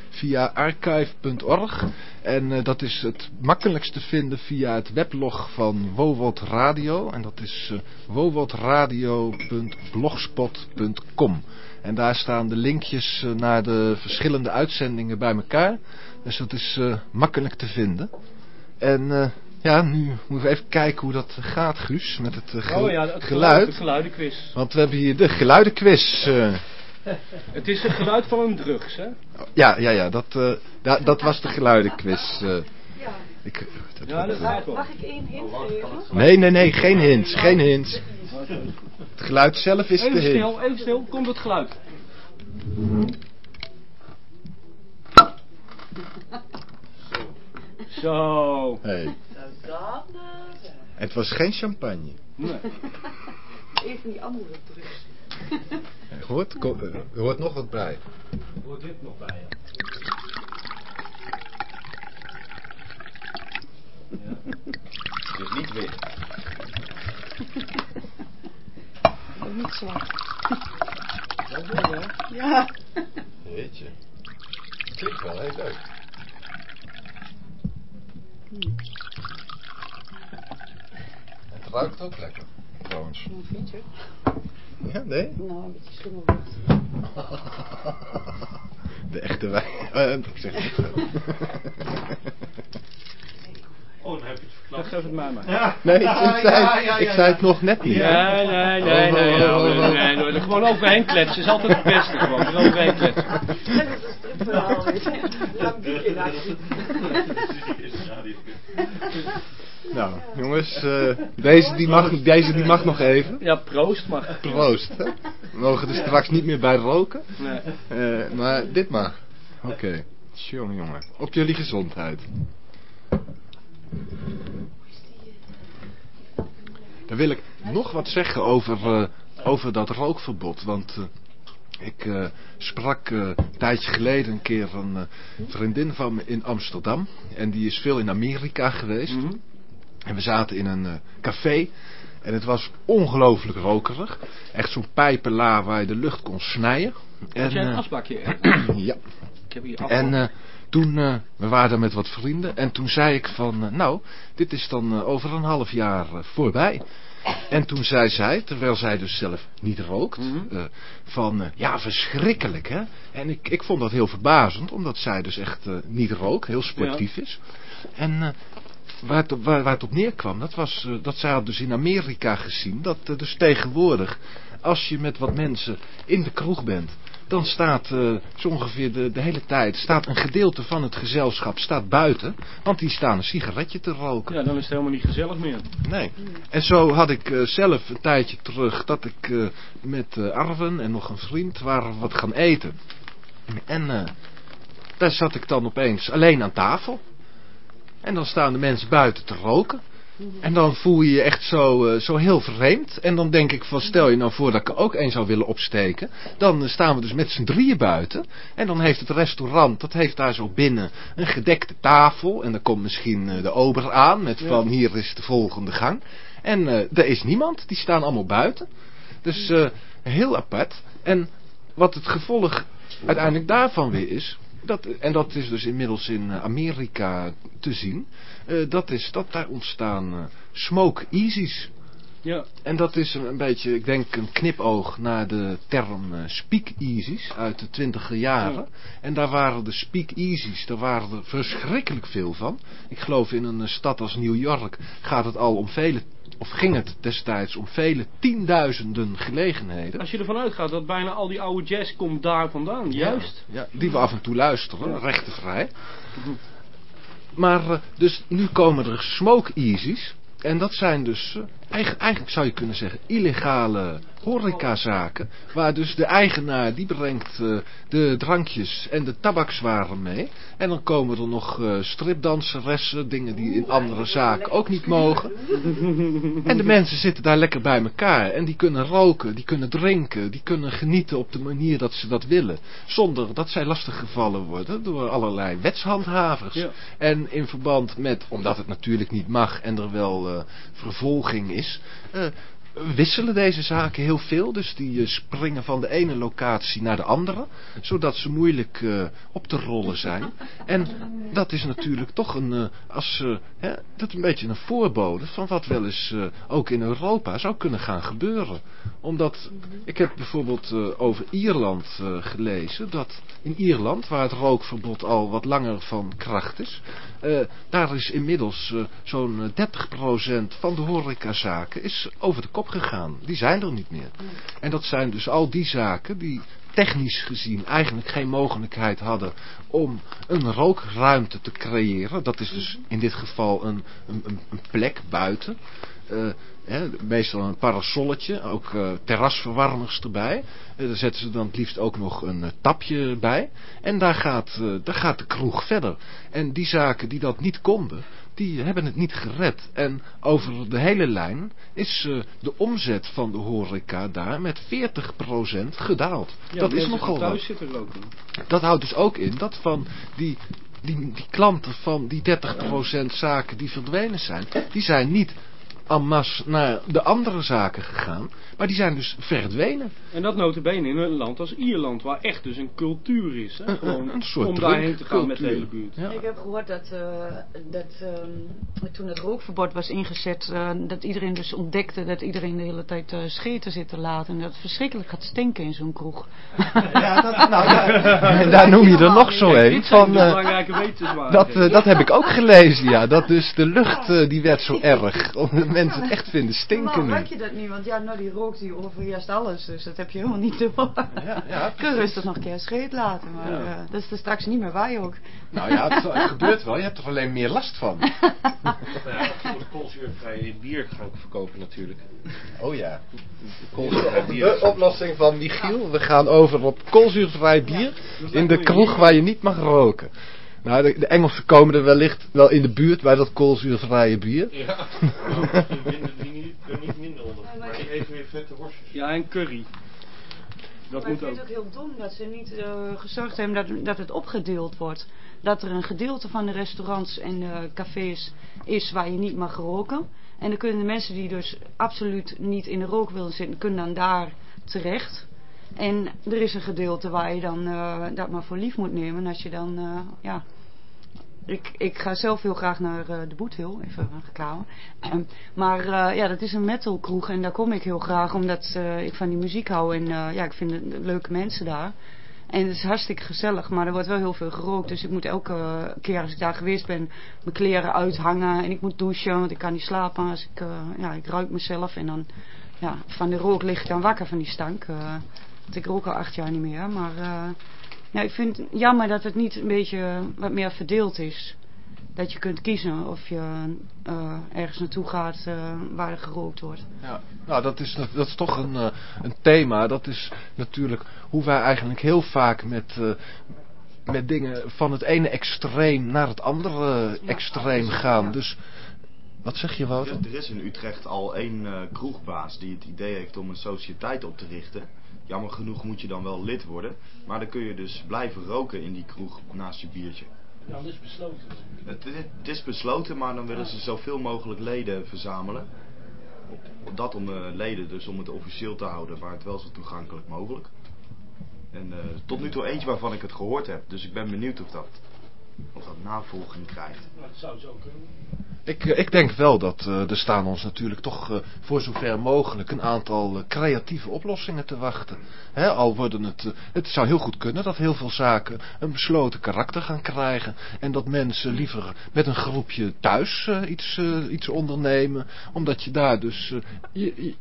via archive.org. En eh, dat is het makkelijkst te vinden via het weblog van Wowot Radio. En dat is eh wowodradio.blogspot.com. En daar staan de linkjes eh, naar de verschillende uitzendingen bij elkaar. Dus dat is makkelijk te vinden. En ja, nu moeten we even kijken hoe dat gaat, Guus, met het eh, oh ja, het geluid. De geluidenquiz. Want we hebben hier de geluidenquiz. eh. Het is het geluid van een drugs, hè? ja, ja, ja, dat, eh, da- dat was de geluidenquiz. eh. Ja. Ik, dat- Ja, dat. Mag ik één hint geven? Nee, nee, nee, geen hints, geen hints. Het geluid zelf is de Even hint. stil, even stil. Komt het geluid. Zo. Hey. Het was geen champagne. Nee. Even die andere drugs. Er hoort, er hoort nog wat bij. Hoort dit nog bij je? Ja. Dus niet wit. Ook niet zwart. Dat wil je, hè? Ja. Weet je. Klinkt wel heel leuk. Het ruikt ook lekker, trouwens. Hoe vind je? Ja, nee? Nou, een beetje schimmellucht. De echte wijn. Eh, ik zeg het. Oh, dan heb je het Dat verklapt. geef het mij maar. Nee, ik, ik zei, ik zei het nog net niet. Nee, nee, nee, nee. nee, nee, nee, nee, Gewoon overheen kletsen is altijd het beste. Gewoon er overheen kletsen. Dat is een stripverhaal, in actie. Nou, jongens, eh, deze, die mag, deze die mag nog even. Ja, proost maar. Proost. Hè? We mogen er straks niet meer bij roken. Nee. Eh, maar dit mag. Oké. Jongen, jongen. Op jullie gezondheid. Dan wil ik nog wat zeggen over, eh, over dat rookverbod. Want ik sprak eh, een tijdje geleden een keer een vriendin van me in Amsterdam. En die is veel in Amerika geweest. Mhm. En we zaten in een eh, café. En het was ongelooflijk rokerig. Echt zo'n pijpenla waar je de lucht kon snijden. Heb jij een eh, asbakje? hè? ja. Ik heb hier. En eh, toen, we waren daar met wat vrienden. En toen zei ik van, nou, dit is dan over een half jaar voorbij. En toen zei zij, terwijl zij dus zelf niet rookt, Mhm. van, ja, verschrikkelijk, hè. En ik, ik vond dat heel verbazend, omdat zij dus echt niet rookt, heel sportief is. En waar, het, op- waar, waar het op neerkwam, dat was eh, dat zij had dus in Amerika gezien, dat eh, dus tegenwoordig, als je met wat mensen in de kroeg bent, dan staat eh, zo ongeveer de, de hele tijd, staat een gedeelte van het gezelschap staat buiten, want die staan een sigaretje te roken. Ja, dan is het helemaal niet gezellig meer. Nee. En zo had ik zelf een tijdje terug dat ik met Arwen en nog een vriend waren wat gaan eten. En daar zat ik dan opeens alleen aan tafel. En dan staan de mensen buiten te roken. En dan voel je je echt zo, eh, zo heel vreemd. En dan denk ik van stel je nou voor dat ik er ook één zou willen opsteken. Dan eh, staan we dus met z'n drieën buiten. En dan heeft het restaurant, dat heeft daar zo binnen een gedekte tafel. En dan komt misschien eh, de ober aan met van hier is de volgende gang. En eh er is niemand, die staan allemaal buiten. Dus heel apart. En wat het gevolg uiteindelijk daarvan weer is... Dat, en dat is dus inmiddels in eh, Amerika te zien... eh, dat is dat daar ontstaan eh, smoke easies. Ja. En dat is een, een beetje, ik denk, een knipoog naar de term eh, speakeasies uit de twintiger jaren. En daar waren de speakeasies, daar waren er verschrikkelijk veel van. Ik geloof in een stad als New York gaat het al om vele, of ging het destijds om vele tienduizenden gelegenheden. Als je ervan uitgaat dat bijna al die oude jazz komt daar vandaan. Juist. Ja, die we af en toe luisteren, Ja. rechtenvrij. Maar, eh, dus nu komen er smoke easies. En dat zijn dus eh, eigen- eigenlijk zou je kunnen zeggen, illegale horecazaken. Waar dus de eigenaar, die brengt eh, de drankjes en de tabakswaren mee. En dan komen er nog eh stripdanseressen, dingen die in andere zaken ook niet mogen. En de mensen zitten daar lekker bij elkaar. En die kunnen roken, die kunnen drinken, die kunnen genieten op de manier dat ze dat willen. Zonder dat zij lastiggevallen worden door allerlei wetshandhavers. Ja. En in verband met, omdat het natuurlijk niet mag en er wel eh, vervolging is, eh, wisselen deze zaken heel veel. Dus die eh, springen van de ene locatie naar de andere, zodat ze moeilijk eh, op te rollen zijn. En dat is natuurlijk toch een, eh, als, hè, dat een beetje een voorbode van wat wel eens ook in Europa zou kunnen gaan gebeuren. Omdat, ik heb bijvoorbeeld over Ierland gelezen, dat in Ierland, waar het rookverbod al wat langer van kracht is, daar is inmiddels zo'n eh, 30% van de horecazaken is over de kop gegaan. Die zijn er niet meer. En dat zijn dus al die zaken die technisch gezien eigenlijk geen mogelijkheid hadden om een rookruimte te creëren. Dat is dus in dit geval een, een, een- plek buiten. Eh, meestal een parasolletje, ook eh, terrasverwarmers erbij. Eh, daar zetten ze dan het liefst ook nog een tapje bij. En daar gaat, daar gaat de kroeg verder. En die zaken die dat niet konden, die hebben het niet gered. En over de hele lijn is eh, de omzet van de horeca daar met 40% gedaald. Ja, dat is nogal wat. roken. Dat houdt dus ook in dat van die, die, die klanten van die 30% zaken die verdwenen zijn, die zijn niet en masse naar de andere zaken gegaan, maar die zijn dus verdwenen. En dat notabene in een land als Ierland, waar echt dus een cultuur is. Hè? Een- Gewoon een soort om daarheen te gaan met de hele buurt. Ja. Ik heb gehoord dat, eh, dat ehm, toen het rookverbod was ingezet, eh, dat iedereen dus ontdekte dat iedereen de hele tijd eh, scheten zit te laten. En dat het verschrikkelijk gaat stinken in zo'n kroeg. Ja, dat, nou, ja, daar noem je er nog zo een dit van... eh, belangrijke dat, dat heb ik ook gelezen, ja. Dat dus de lucht die werd zo erg. Mensen het echt vinden stinken Maar je dat niet? Want ja, nou die rookt die overheerst alles. Dus dat heb je helemaal niet door. Ja, ja, Kun je rustig nog een keer scheet laten. Maar Ja. eh, dat is er straks niet meer bij ook. Nou ja, het, het gebeurt wel. Je hebt er alleen meer last van. Nou ja, voor koolzuurvrij bier gaan verkopen natuurlijk. Oh ja. Bier. De oplossing van Michiel. We gaan over op koolzuurvrij bier in de kroeg waar je niet mag roken. Nou, de, de Engelsen komen er wellicht wel in de buurt bij dat koolzuurvrije bier. Ja, nou, die niet, niet minder onder. Maar die even weer vette worstjes. Ja, en curry. Dat maar ik moet vind ook. het ook heel dom dat ze niet eh, gezorgd hebben dat, dat het opgedeeld wordt. Dat er een gedeelte van de restaurants en eh, cafés is waar je niet mag roken. En dan kunnen de mensen die dus absoluut niet in de rook willen zitten, kunnen dan daar terecht. En er is een gedeelte waar je dan eh, dat maar voor lief moet nemen. En als je dan, eh, ja... Ik, ik ga zelf heel graag naar eh, de Boethil, even reclame. Ehm, maar ja, dat is een metalkroeg en daar kom ik heel graag omdat ik van die muziek hou. En ja, ik vind het leuke mensen daar. En het is hartstikke gezellig, maar er wordt wel heel veel gerookt. Dus ik moet elke keer als ik daar geweest ben, mijn kleren uithangen. En ik moet douchen, want ik kan niet slapen. Als ik, ja, ik ruik mezelf en dan, ja, van de rook lig ik dan wakker van die stank. Want ik rook al acht jaar niet meer. Maar eh, ja, ik vind het jammer dat het niet een beetje wat meer verdeeld is. Dat je kunt kiezen of je eh, ergens naartoe gaat eh, waar er gerookt wordt. Ja, nou dat is, dat is toch een, een thema. Dat is natuurlijk hoe wij eigenlijk heel vaak met, met dingen van het ene extreem naar het andere extreem gaan. Dus, wat zeg je Wouter? Er is in Utrecht al één eh, kroegbaas die het idee heeft om een sociëteit op te richten. Jammer genoeg moet je dan wel lid worden. Maar dan kun je dus blijven roken in die kroeg naast je biertje. Ja, dat is besloten. Het, het- het is besloten, maar dan willen ze zoveel mogelijk leden verzamelen. Dat om de leden, dus om het officieel te houden, maar het wel zo toegankelijk mogelijk. En eh, tot nu toe eentje waarvan ik het gehoord heb, dus ik ben benieuwd of dat, of dat navolging krijgt. Dat zou zo kunnen. Ik, eh, ik denk wel dat eh, er staan ons natuurlijk toch eh, voor zover mogelijk een aantal creatieve oplossingen te wachten. Hè, al worden het, het zou heel goed kunnen dat heel veel zaken een besloten karakter gaan krijgen. En dat mensen liever met een groepje thuis iets, iets ondernemen. Omdat je daar dus je, je-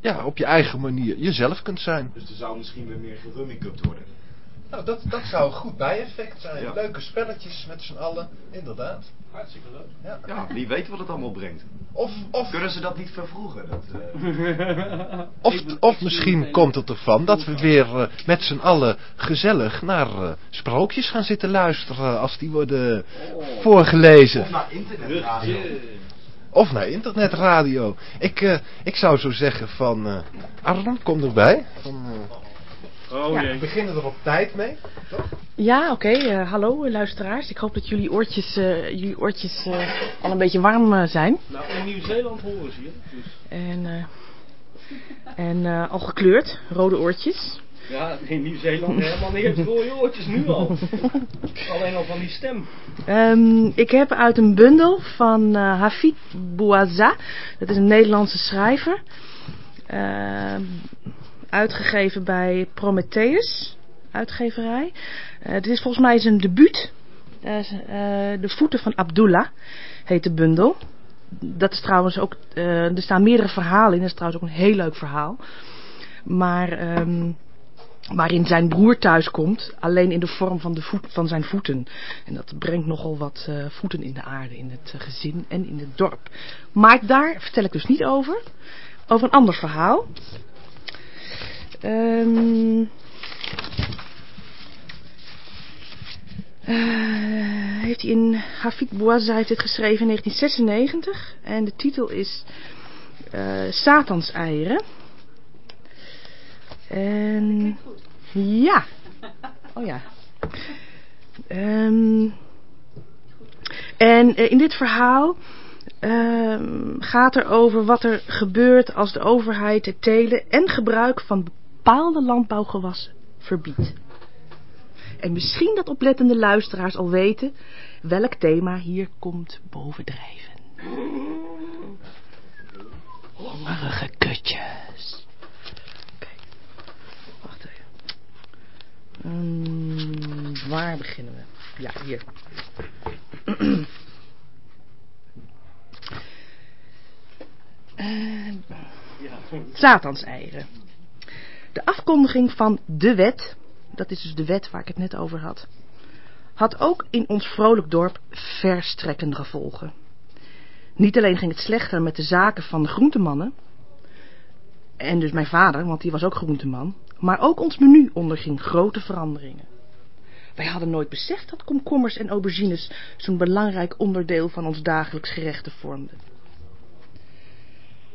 ja, op je eigen manier jezelf kunt zijn. Dus er zou misschien weer meer gerummikupt worden. Nou, dat, dat zou een goed bijeffect zijn. Ja. Leuke spelletjes met z'n allen, inderdaad. Hartstikke leuk. Ja. Ja, wie weet wat het allemaal brengt. Of, of, Kunnen ze dat niet vervroegen? Dat, eh, of, of misschien komt het ervan dat we weer eh, met z'n allen gezellig naar eh, sprookjes gaan zitten luisteren als die worden voorgelezen. of naar internetradio. Of naar internetradio. Ik, eh, ik zou zo zeggen van... eh Arnon, kom erbij. Van, eh, Oh Ja. we beginnen er op tijd mee. Ja, oké. eh, hallo eh, luisteraars. Ik hoop dat jullie oortjes, eh, jullie oortjes eh, al een beetje warm zijn. Nou, in Nieuw-Zeeland horen ze je. Dus. En, eh, en eh, al gekleurd. Rode oortjes. Ja, in Nieuw-Zeeland helemaal niet rode oortjes nu al. Alleen al van die stem. Ehm, ik heb uit een bundel van eh Hafid Bouazza. Dat is een Nederlandse schrijver. Uitgegeven bij Prometheus. Uitgeverij. Eh, dit is volgens mij zijn debuut. Eh, eh, de voeten van Abdullah heet de bundel. Dat is trouwens ook... eh, er staan meerdere verhalen in. Dat is trouwens ook een heel leuk verhaal. Maar... ehm, waarin zijn broer thuiskomt, alleen in de vorm van, de voet, van zijn voeten. En dat brengt nogal wat eh, voeten in de aarde, in het eh, gezin en in het dorp. Maar daar vertel ik dus niet over. Over een ander verhaal. Ehm eh, heeft hij in Hafid Bouazza heeft geschreven in 1996. En de titel is eh Satans eieren. En ja. Oh ja. Ehm, en eh, in dit verhaal ehm, gaat er over wat er gebeurt als de overheid het telen en gebruik van bepaalde landbouwgewassen verbiedt. En misschien dat oplettende luisteraars al weten welk thema hier komt bovendrijven. Hongerige kutjes. Oké, wacht even. Hmm, waar beginnen we? Ja, hier. Eh, Satanseieren. De afkondiging van de wet, dat is dus de wet waar ik het net over had, had ook in ons vrolijk dorp verstrekkende gevolgen. Niet alleen ging het slechter met de zaken van de groentemannen, en dus mijn vader, want die was ook groenteman, maar ook ons menu onderging grote veranderingen. Wij hadden nooit beseft dat komkommers en aubergines zo'n belangrijk onderdeel van ons dagelijks gerechten vormden.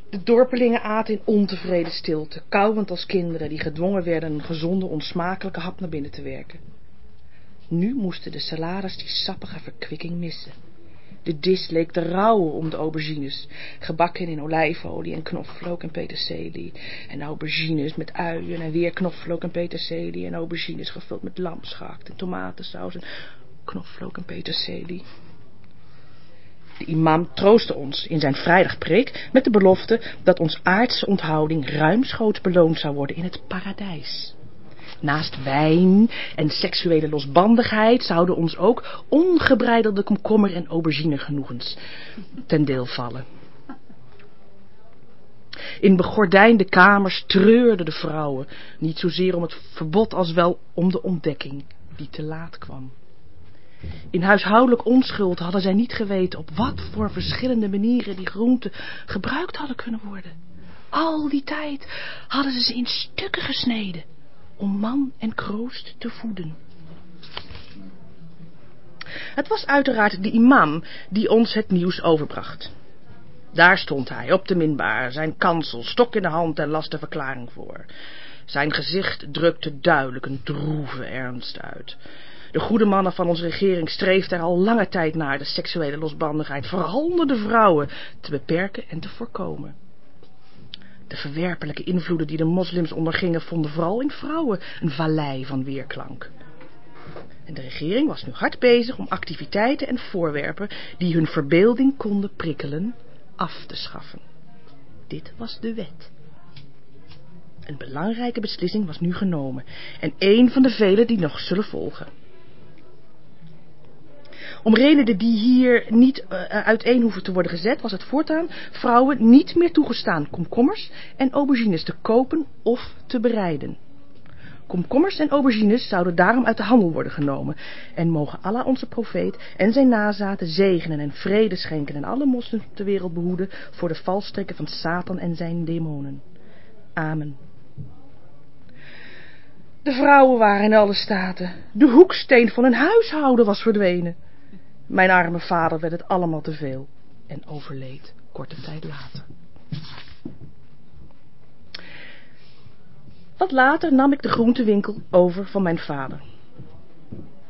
De dorpelingen aten in ontevreden stilte, kauwend als kinderen die gedwongen werden een gezonde, onsmakelijke hap naar binnen te werken. Nu moesten de salades die sappige verkwikking missen. De dis leek te rouwen om de aubergines, gebakken in olijfolie en knoflook en peterselie. En aubergines met uien en weer knoflook en peterselie. En aubergines gevuld met lamsgehakt en tomatensaus en knoflook en peterselie. De imam troostte ons in zijn vrijdagpreek met de belofte dat ons aardse onthouding ruimschoots beloond zou worden in het paradijs. Naast wijn en seksuele losbandigheid zouden ons ook ongebreidelde komkommer- en aubergine genoegens ten deel vallen. In begordijnde kamers treurden de vrouwen, niet zozeer om het verbod als wel om de ontdekking die te laat kwam. In huishoudelijk onschuld hadden zij niet geweten op wat voor verschillende manieren die groenten gebruikt hadden kunnen worden. Al die tijd hadden ze ze in stukken gesneden om man en kroost te voeden. Het was uiteraard de imam die ons het nieuws overbracht. Daar stond hij, op de minbaar, zijn kansel, stok in de hand en las de verklaring voor. Zijn gezicht drukte duidelijk een droeve ernst uit. De goede mannen van onze regering streefden er al lange tijd naar de seksuele losbandigheid, vooral onder de vrouwen, te beperken en te voorkomen. De verwerpelijke invloeden die de moslims ondergingen vonden vooral in vrouwen een vallei van weerklank. En de regering was nu hard bezig om activiteiten en voorwerpen die hun verbeelding konden prikkelen, af te schaffen. Dit was de wet. Een belangrijke beslissing was nu genomen en een van de vele die nog zullen volgen. Om redenen die hier niet uh, uiteen hoeven te worden gezet, was het voortaan vrouwen niet meer toegestaan komkommers en aubergines te kopen of te bereiden. Komkommers en aubergines zouden daarom uit de handel worden genomen. En mogen Allah onze profeet en zijn nazaten zegenen en vrede schenken en alle moslims de wereld behoeden voor de valstrikken van Satan en zijn demonen. Amen. De vrouwen waren in alle staten. De hoeksteen van hun huishouden was verdwenen. Mijn arme vader werd het allemaal te veel en overleed korte tijd later. Wat later nam ik de groentewinkel over van mijn vader.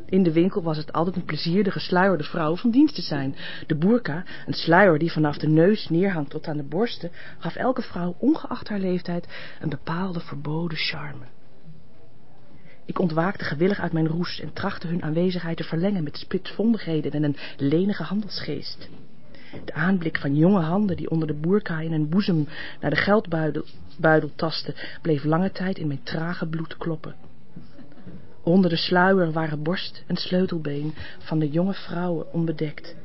In de winkel was het altijd een plezier de gesluierde vrouw van dienst te zijn. De boerka, een sluier die vanaf de neus neerhangt tot aan de borsten, gaf elke vrouw, ongeacht haar leeftijd, een bepaalde verboden charme. Ik ontwaakte gewillig uit mijn roes en trachtte hun aanwezigheid te verlengen met spitsvondigheden en een lenige handelsgeest. De aanblik van jonge handen die onder de boerka in een boezem naar de geldbuidel tasten, bleef lange tijd in mijn trage bloed kloppen. Onder de sluier waren borst en sleutelbeen van de jonge vrouwen onbedekt.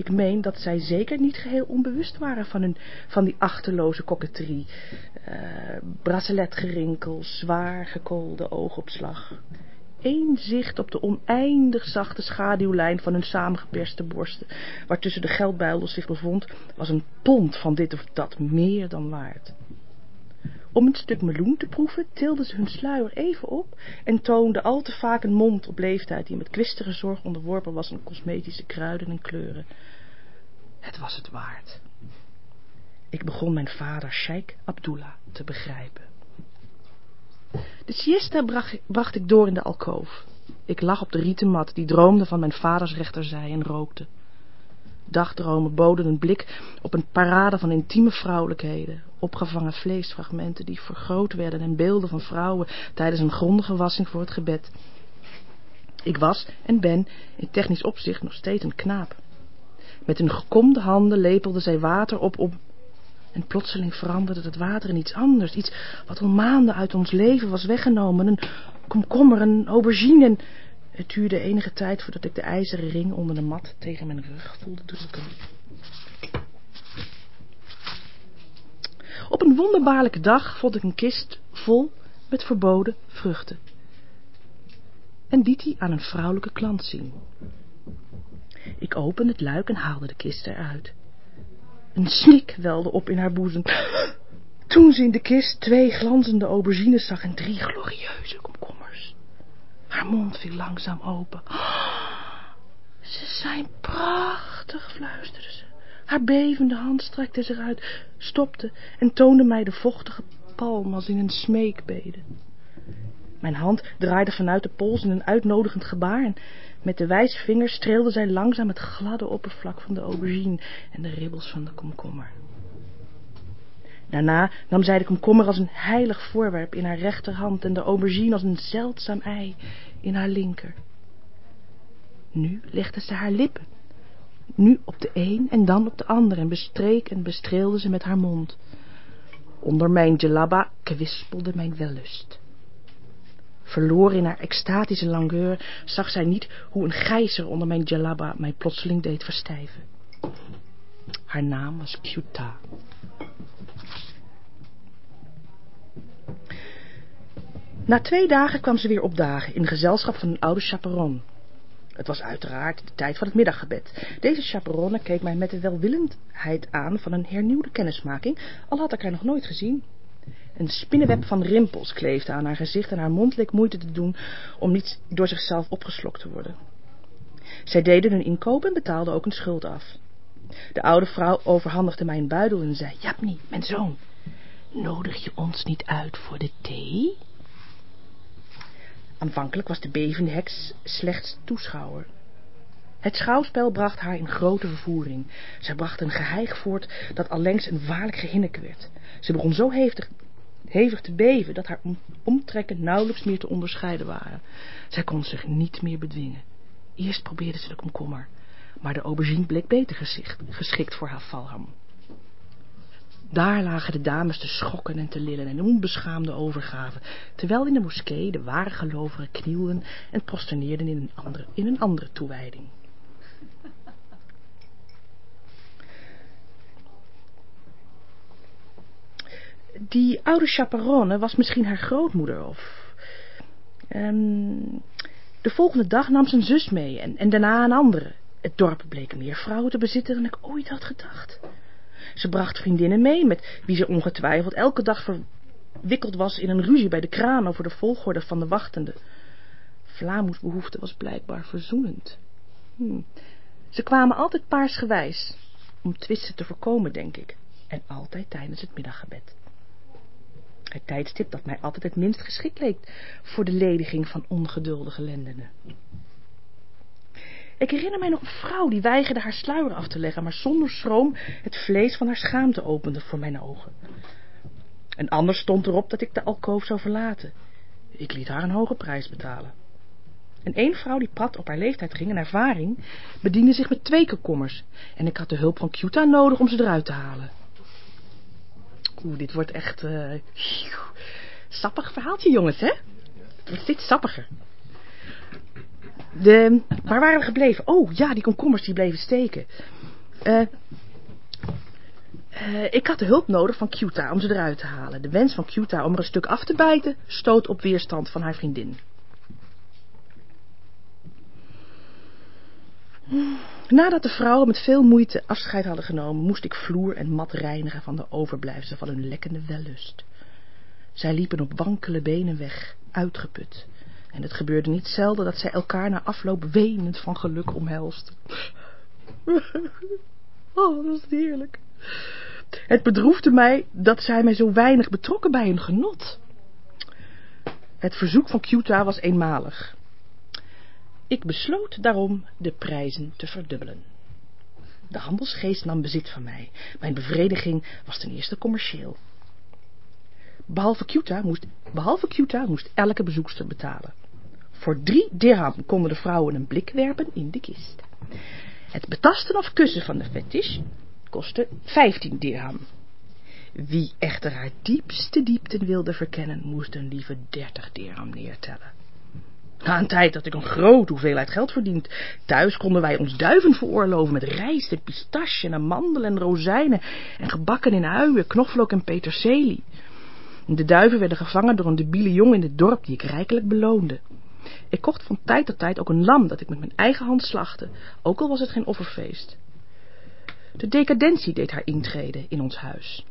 Ik meen dat zij zeker niet geheel onbewust waren van, hun, van die achterloze koketterie. Uh, braceletgerinkel, zwaar gekoolde oogopslag. Eén zicht op de oneindig zachte schaduwlijn van hun samengeperste borsten, waartussen de geldbuidel zich bevond, was een pond van dit of dat meer dan waard. Om een stuk meloen te proeven, tilden ze hun sluier even op en toonden al te vaak een mond op leeftijd die met kwistige zorg onderworpen was aan cosmetische kruiden en kleuren. Het was het waard. Ik begon mijn vader Sheikh Abdullah te begrijpen. De siesta bracht, ik door in de alkoof. Ik lag op de rieten mat die droomde van mijn vaders rechterzij en rookte. Dagdromen boden een blik op een parade van intieme vrouwelijkheden, opgevangen vleesfragmenten die vergroot werden en beelden van vrouwen tijdens een grondige wassing voor het gebed. Ik was en ben in technisch opzicht nog steeds een knaap. Met hun gekomde handen lepelden zij water op om en plotseling veranderde het water in iets anders. Iets wat al maanden uit ons leven was weggenomen. Een komkommer, een aubergine. En het duurde enige tijd voordat ik de ijzeren ring onder de mat tegen mijn rug voelde drukken. Op een wonderbaarlijke dag vond ik een kist vol met verboden vruchten. En liet die aan een vrouwelijke klant zien. Ik opende het luik en haalde de kist eruit. Een snik welde op in haar boezem. Toen ze in de kist twee glanzende aubergines zag en drie glorieuze komkommers. Haar mond viel langzaam open. Ze zijn prachtig, fluisterde ze. Haar bevende hand strekte zich uit, stopte en toonde mij de vochtige palm als in een smeekbede. Mijn hand draaide vanuit de pols in een uitnodigend gebaar en met de wijsvinger streelde zij langzaam het gladde oppervlak van de aubergine en de ribbels van de komkommer. Daarna nam zij de komkommer als een heilig voorwerp in haar rechterhand en de aubergine als een zeldzaam ei in haar linker. Nu legde ze haar lippen, nu op de een en dan op de ander en bestreek en bestreelde ze met haar mond. Onder mijn gelabba kwispelde mijn wellust. Verloren in haar extatische langueur, zag zij niet hoe een gijzer onder mijn jalaba mij plotseling deed verstijven. Haar naam was Kyuta. Na twee dagen kwam ze weer opdagen in gezelschap van een oude chaperon. Het was uiteraard de tijd van het middaggebed. Deze chaperonne keek mij met de welwillendheid aan van een hernieuwde kennismaking, al had ik haar nog nooit gezien. Een spinnenweb van rimpels kleefde aan haar gezicht en haar mond leek moeite te doen om niet door zichzelf opgeslokt te worden. Zij deden hun inkoop en betaalden ook een schuld af. De oude vrouw overhandigde mij een buidel en zei, Japni, mijn zoon, nodig je ons niet uit voor de thee? Aanvankelijk was de bevende heks slechts toeschouwer. Het schouwspel bracht haar in grote vervoering. Zij bracht een geheig voort dat allengs een waarlijk gehinneke werd. Ze begon zo hevig, hevig te beven dat haar omtrekken nauwelijks meer te onderscheiden waren. Zij kon zich niet meer bedwingen. Eerst probeerde ze de komkommer, maar de aubergine bleek beter geschikt voor haar valham. Daar lagen de dames te schokken en te lillen en onbeschaamde overgaven, terwijl in de moskee de ware gelovigen knielden en prosterneerden in een andere, in een andere toewijding. Die oude chaperonne was misschien haar grootmoeder of... Ehm, de volgende dag nam zijn zus mee en, en daarna een andere. Het dorp bleek meer vrouwen te bezitten dan ik ooit had gedacht. Ze bracht vriendinnen mee, met wie ze ongetwijfeld elke dag verwikkeld was in een ruzie bij de kraan over de volgorde van de wachtende. Vlamoes behoefte was blijkbaar verzoenend. Hm. Ze kwamen altijd paarsgewijs, om twisten te voorkomen, denk ik, en altijd tijdens het middaggebed. Het tijdstip dat mij altijd het minst geschikt leek voor de lediging van ongeduldige lendenen. Ik herinner mij nog een vrouw die weigerde haar sluier af te leggen, maar zonder schroom het vlees van haar schaamte opende voor mijn ogen. Een ander stond erop dat ik de alkoof zou verlaten. Ik liet haar een hoge prijs betalen. En één vrouw die prat op haar leeftijd ging en ervaring, bediende zich met twee komkommers. En ik had de hulp van Cuta nodig om ze eruit te halen. Oeh, dit wordt echt... Uh, sappig verhaaltje, jongens, hè? Het wordt steeds sappiger. De, waar waren we gebleven? Oh, ja, die komkommers die bleven steken. Uh, uh, ik had de hulp nodig van Cuta om ze eruit te halen. De wens van Cuta om er een stuk af te bijten stoot op weerstand van haar vriendin. Nadat de vrouwen met veel moeite afscheid hadden genomen, moest ik vloer en mat reinigen van de overblijfselen van hun lekkende wellust. Zij liepen op wankele benen weg, uitgeput, en het gebeurde niet zelden dat zij elkaar na afloop wenend van geluk omhelsten. Oh, dat is heerlijk. Het bedroefde mij dat zij mij zo weinig betrokken bij hun genot. Het verzoek van Cuta was eenmalig. Ik besloot daarom de prijzen te verdubbelen. De handelsgeest nam bezit van mij. Mijn bevrediging was ten eerste commercieel. Behalve Cuta moest, behalve moest elke bezoekster betalen. Voor drie dirham konden de vrouwen een blik werpen in de kist. Het betasten of kussen van de fetish kostte 15 dirham. Wie echter haar diepste diepten wilde verkennen, moest een lieve 30 dirham neertellen. Na een tijd had ik een grote hoeveelheid geld verdiend. Thuis konden wij ons duiven veroorloven met rijst en pistache en amandelen en rozijnen en gebakken in uien, knoflook en peterselie. De duiven werden gevangen door een debiele jongen in het dorp die ik rijkelijk beloonde. Ik kocht van tijd tot tijd ook een lam dat ik met mijn eigen hand slachtte, ook al was het geen offerfeest. De decadentie deed haar intrede in ons huis.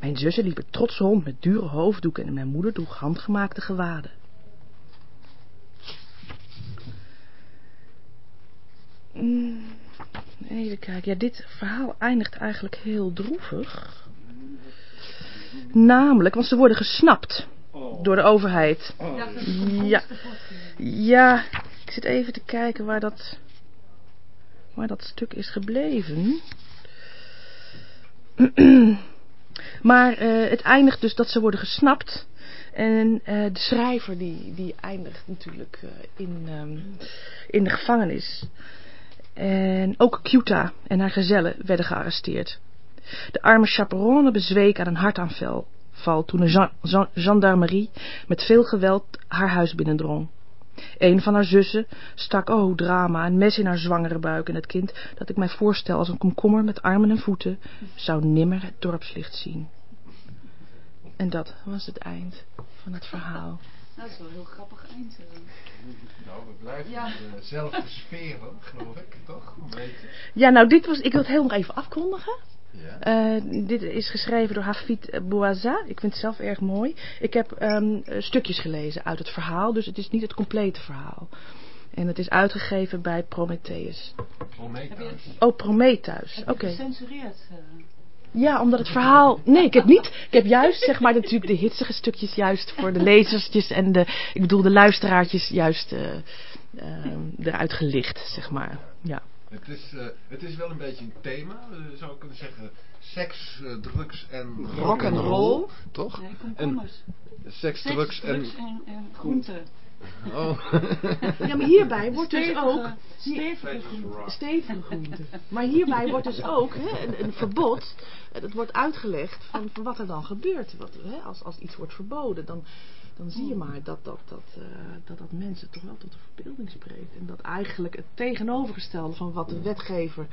Mijn zussen liepen trots rond met dure hoofddoeken en mijn moeder droeg handgemaakte gewaden. Even kijken. Ja, dit verhaal eindigt eigenlijk heel droevig. Namelijk, want ze worden gesnapt door de overheid. Ja, ja, ik zit even te kijken waar dat, waar dat stuk is gebleven. maar uh, het eindigt dus dat ze worden gesnapt. En uh, de schrijver die, die eindigt natuurlijk uh, in, um, in de gevangenis. En ook Cuta en haar gezellen werden gearresteerd. De arme chaperone bezweek aan een hartaanval toen een gendarmerie met veel geweld haar huis binnendrong. Een van haar zussen stak, oh drama, een mes in haar zwangere buik en het kind, dat ik mij voorstel als een komkommer met armen en voeten, zou nimmer het dorpslicht zien. En dat was het eind van het verhaal. Dat is wel een heel grappig eind. Eh. Nou, we blijven ja. dezelfde sferen, geloof ik, toch? Ja, nou, dit was, ik wil het heel nog even afkondigen. Ja. Uh, dit is geschreven door Hafid Bouaza. Ik vind het zelf erg mooi. Ik heb um, stukjes gelezen uit het verhaal, dus het is niet het complete verhaal. En het is uitgegeven bij Prometheus. Prometheus? Oh, Prometheus. Oké. Okay. gecensureerd? Uh... Ja, omdat het verhaal... Nee, ik heb niet... Ik heb juist, zeg maar, natuurlijk de hitsige stukjes juist voor de lezertjes en de... Ik bedoel, de luisteraartjes juist uh, uh, eruit gelicht, zeg maar. Ja. Het is, uh, het is wel een beetje een thema, zou ik kunnen zeggen. Seks, uh, drugs en rock and roll, toch? Nee, en seks, drugs, en, en, en groenten. Oh. ja, maar hierbij wordt dus ook... Stevige groenten. Stevige groenten. Maar hierbij wordt dus ook hè, een, een verbod. Het wordt uitgelegd van, van wat er dan gebeurt. Wat, hè, als, als iets wordt verboden, dan dan zie je maar dat dat, dat, uh, dat dat mensen toch wel tot de verbeelding spreekt. En dat eigenlijk het tegenovergestelde van wat de wetgever...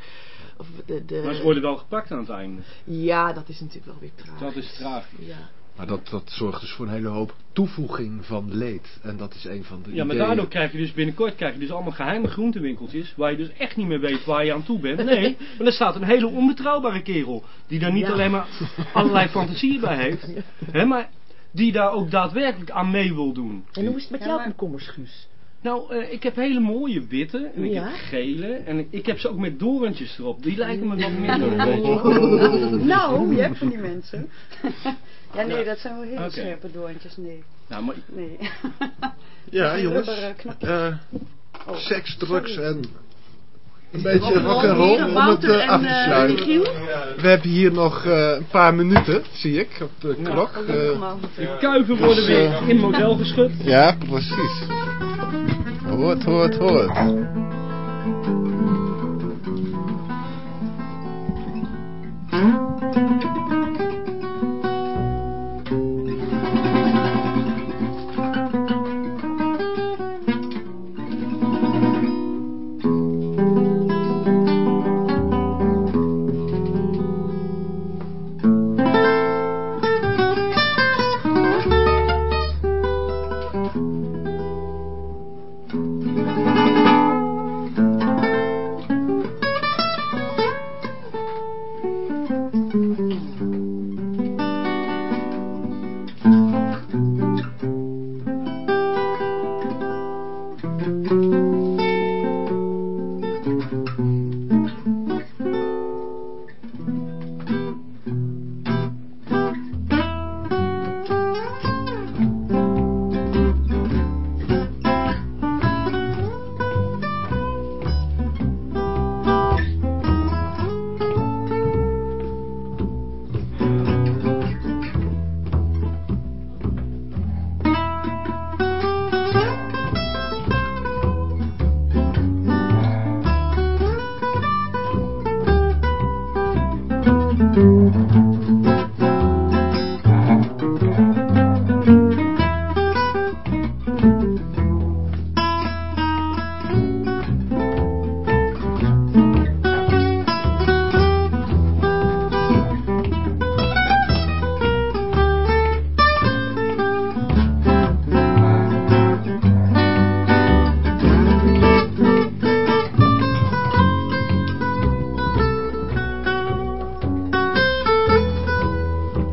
Of de, de, maar ze worden wel gepakt aan het einde. Ja, dat is natuurlijk wel weer tragisch. Dat is tragisch. Ja. Maar dat, dat zorgt dus voor een hele hoop toevoeging van leed. En dat is een van de Ja, maar ideeën. daardoor krijg je dus binnenkort krijg je dus allemaal geheime groentewinkeltjes. Waar je dus echt niet meer weet waar je aan toe bent. Nee, maar er staat een hele onbetrouwbare kerel. Die daar niet Ja. alleen maar allerlei fantasieën bij heeft. Hè, maar die daar ook daadwerkelijk aan mee wil doen. En hoe is het met Ja, jouw komkommers, Guus? Nou, eh, ik heb hele mooie witte. En ik Ja? heb gele. En ik, ik heb ze ook met dorentjes erop. Die lijken me wat minder. wel. Nou, je hebt van die mensen. ja, nee, dat zijn wel hele scherpe doorntjes. Nee, Nou, maar nee. Ja, jongens. Eh, Oh, seks, drugs sorry. en een beetje Rock'n'roll om het en, af te sluiten. We hebben hier nog eh, een paar minuten, zie ik, op de klok. Eh, maar. de kuiven worden weer in model geschud. ja, precies. Hoort, hoort, hoort.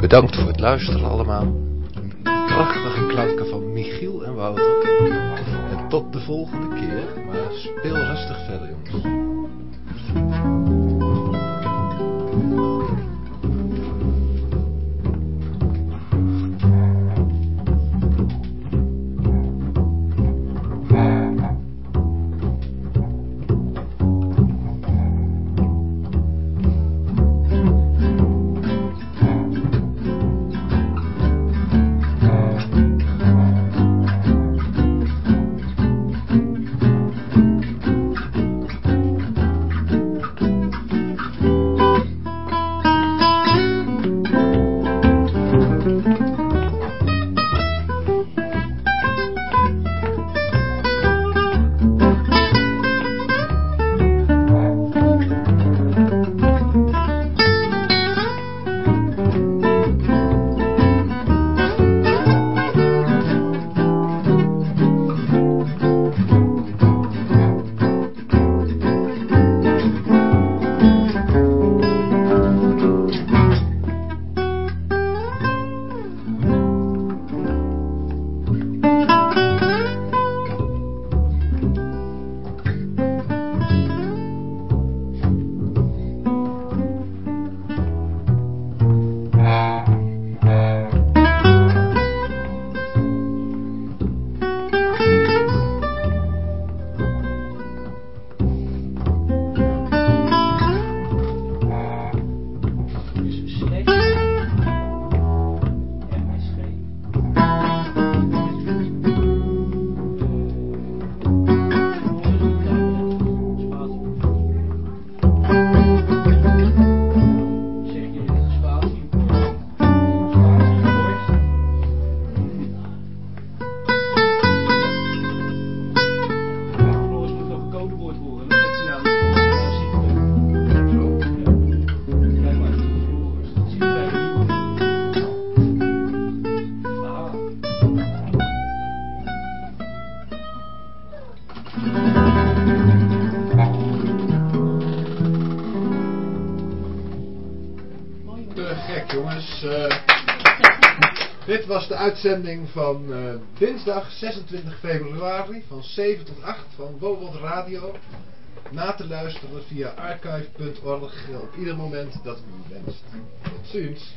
Bedankt voor het luisteren allemaal. Prachtige klanken van Michiel en Wouter. En tot de volgende keer. Maar speel rustig verder uitzending van eh, dinsdag 26 februari van 7 tot 8 van Wowold Radio. Na te luisteren via archive.org op ieder moment dat u wenst. Tot ziens.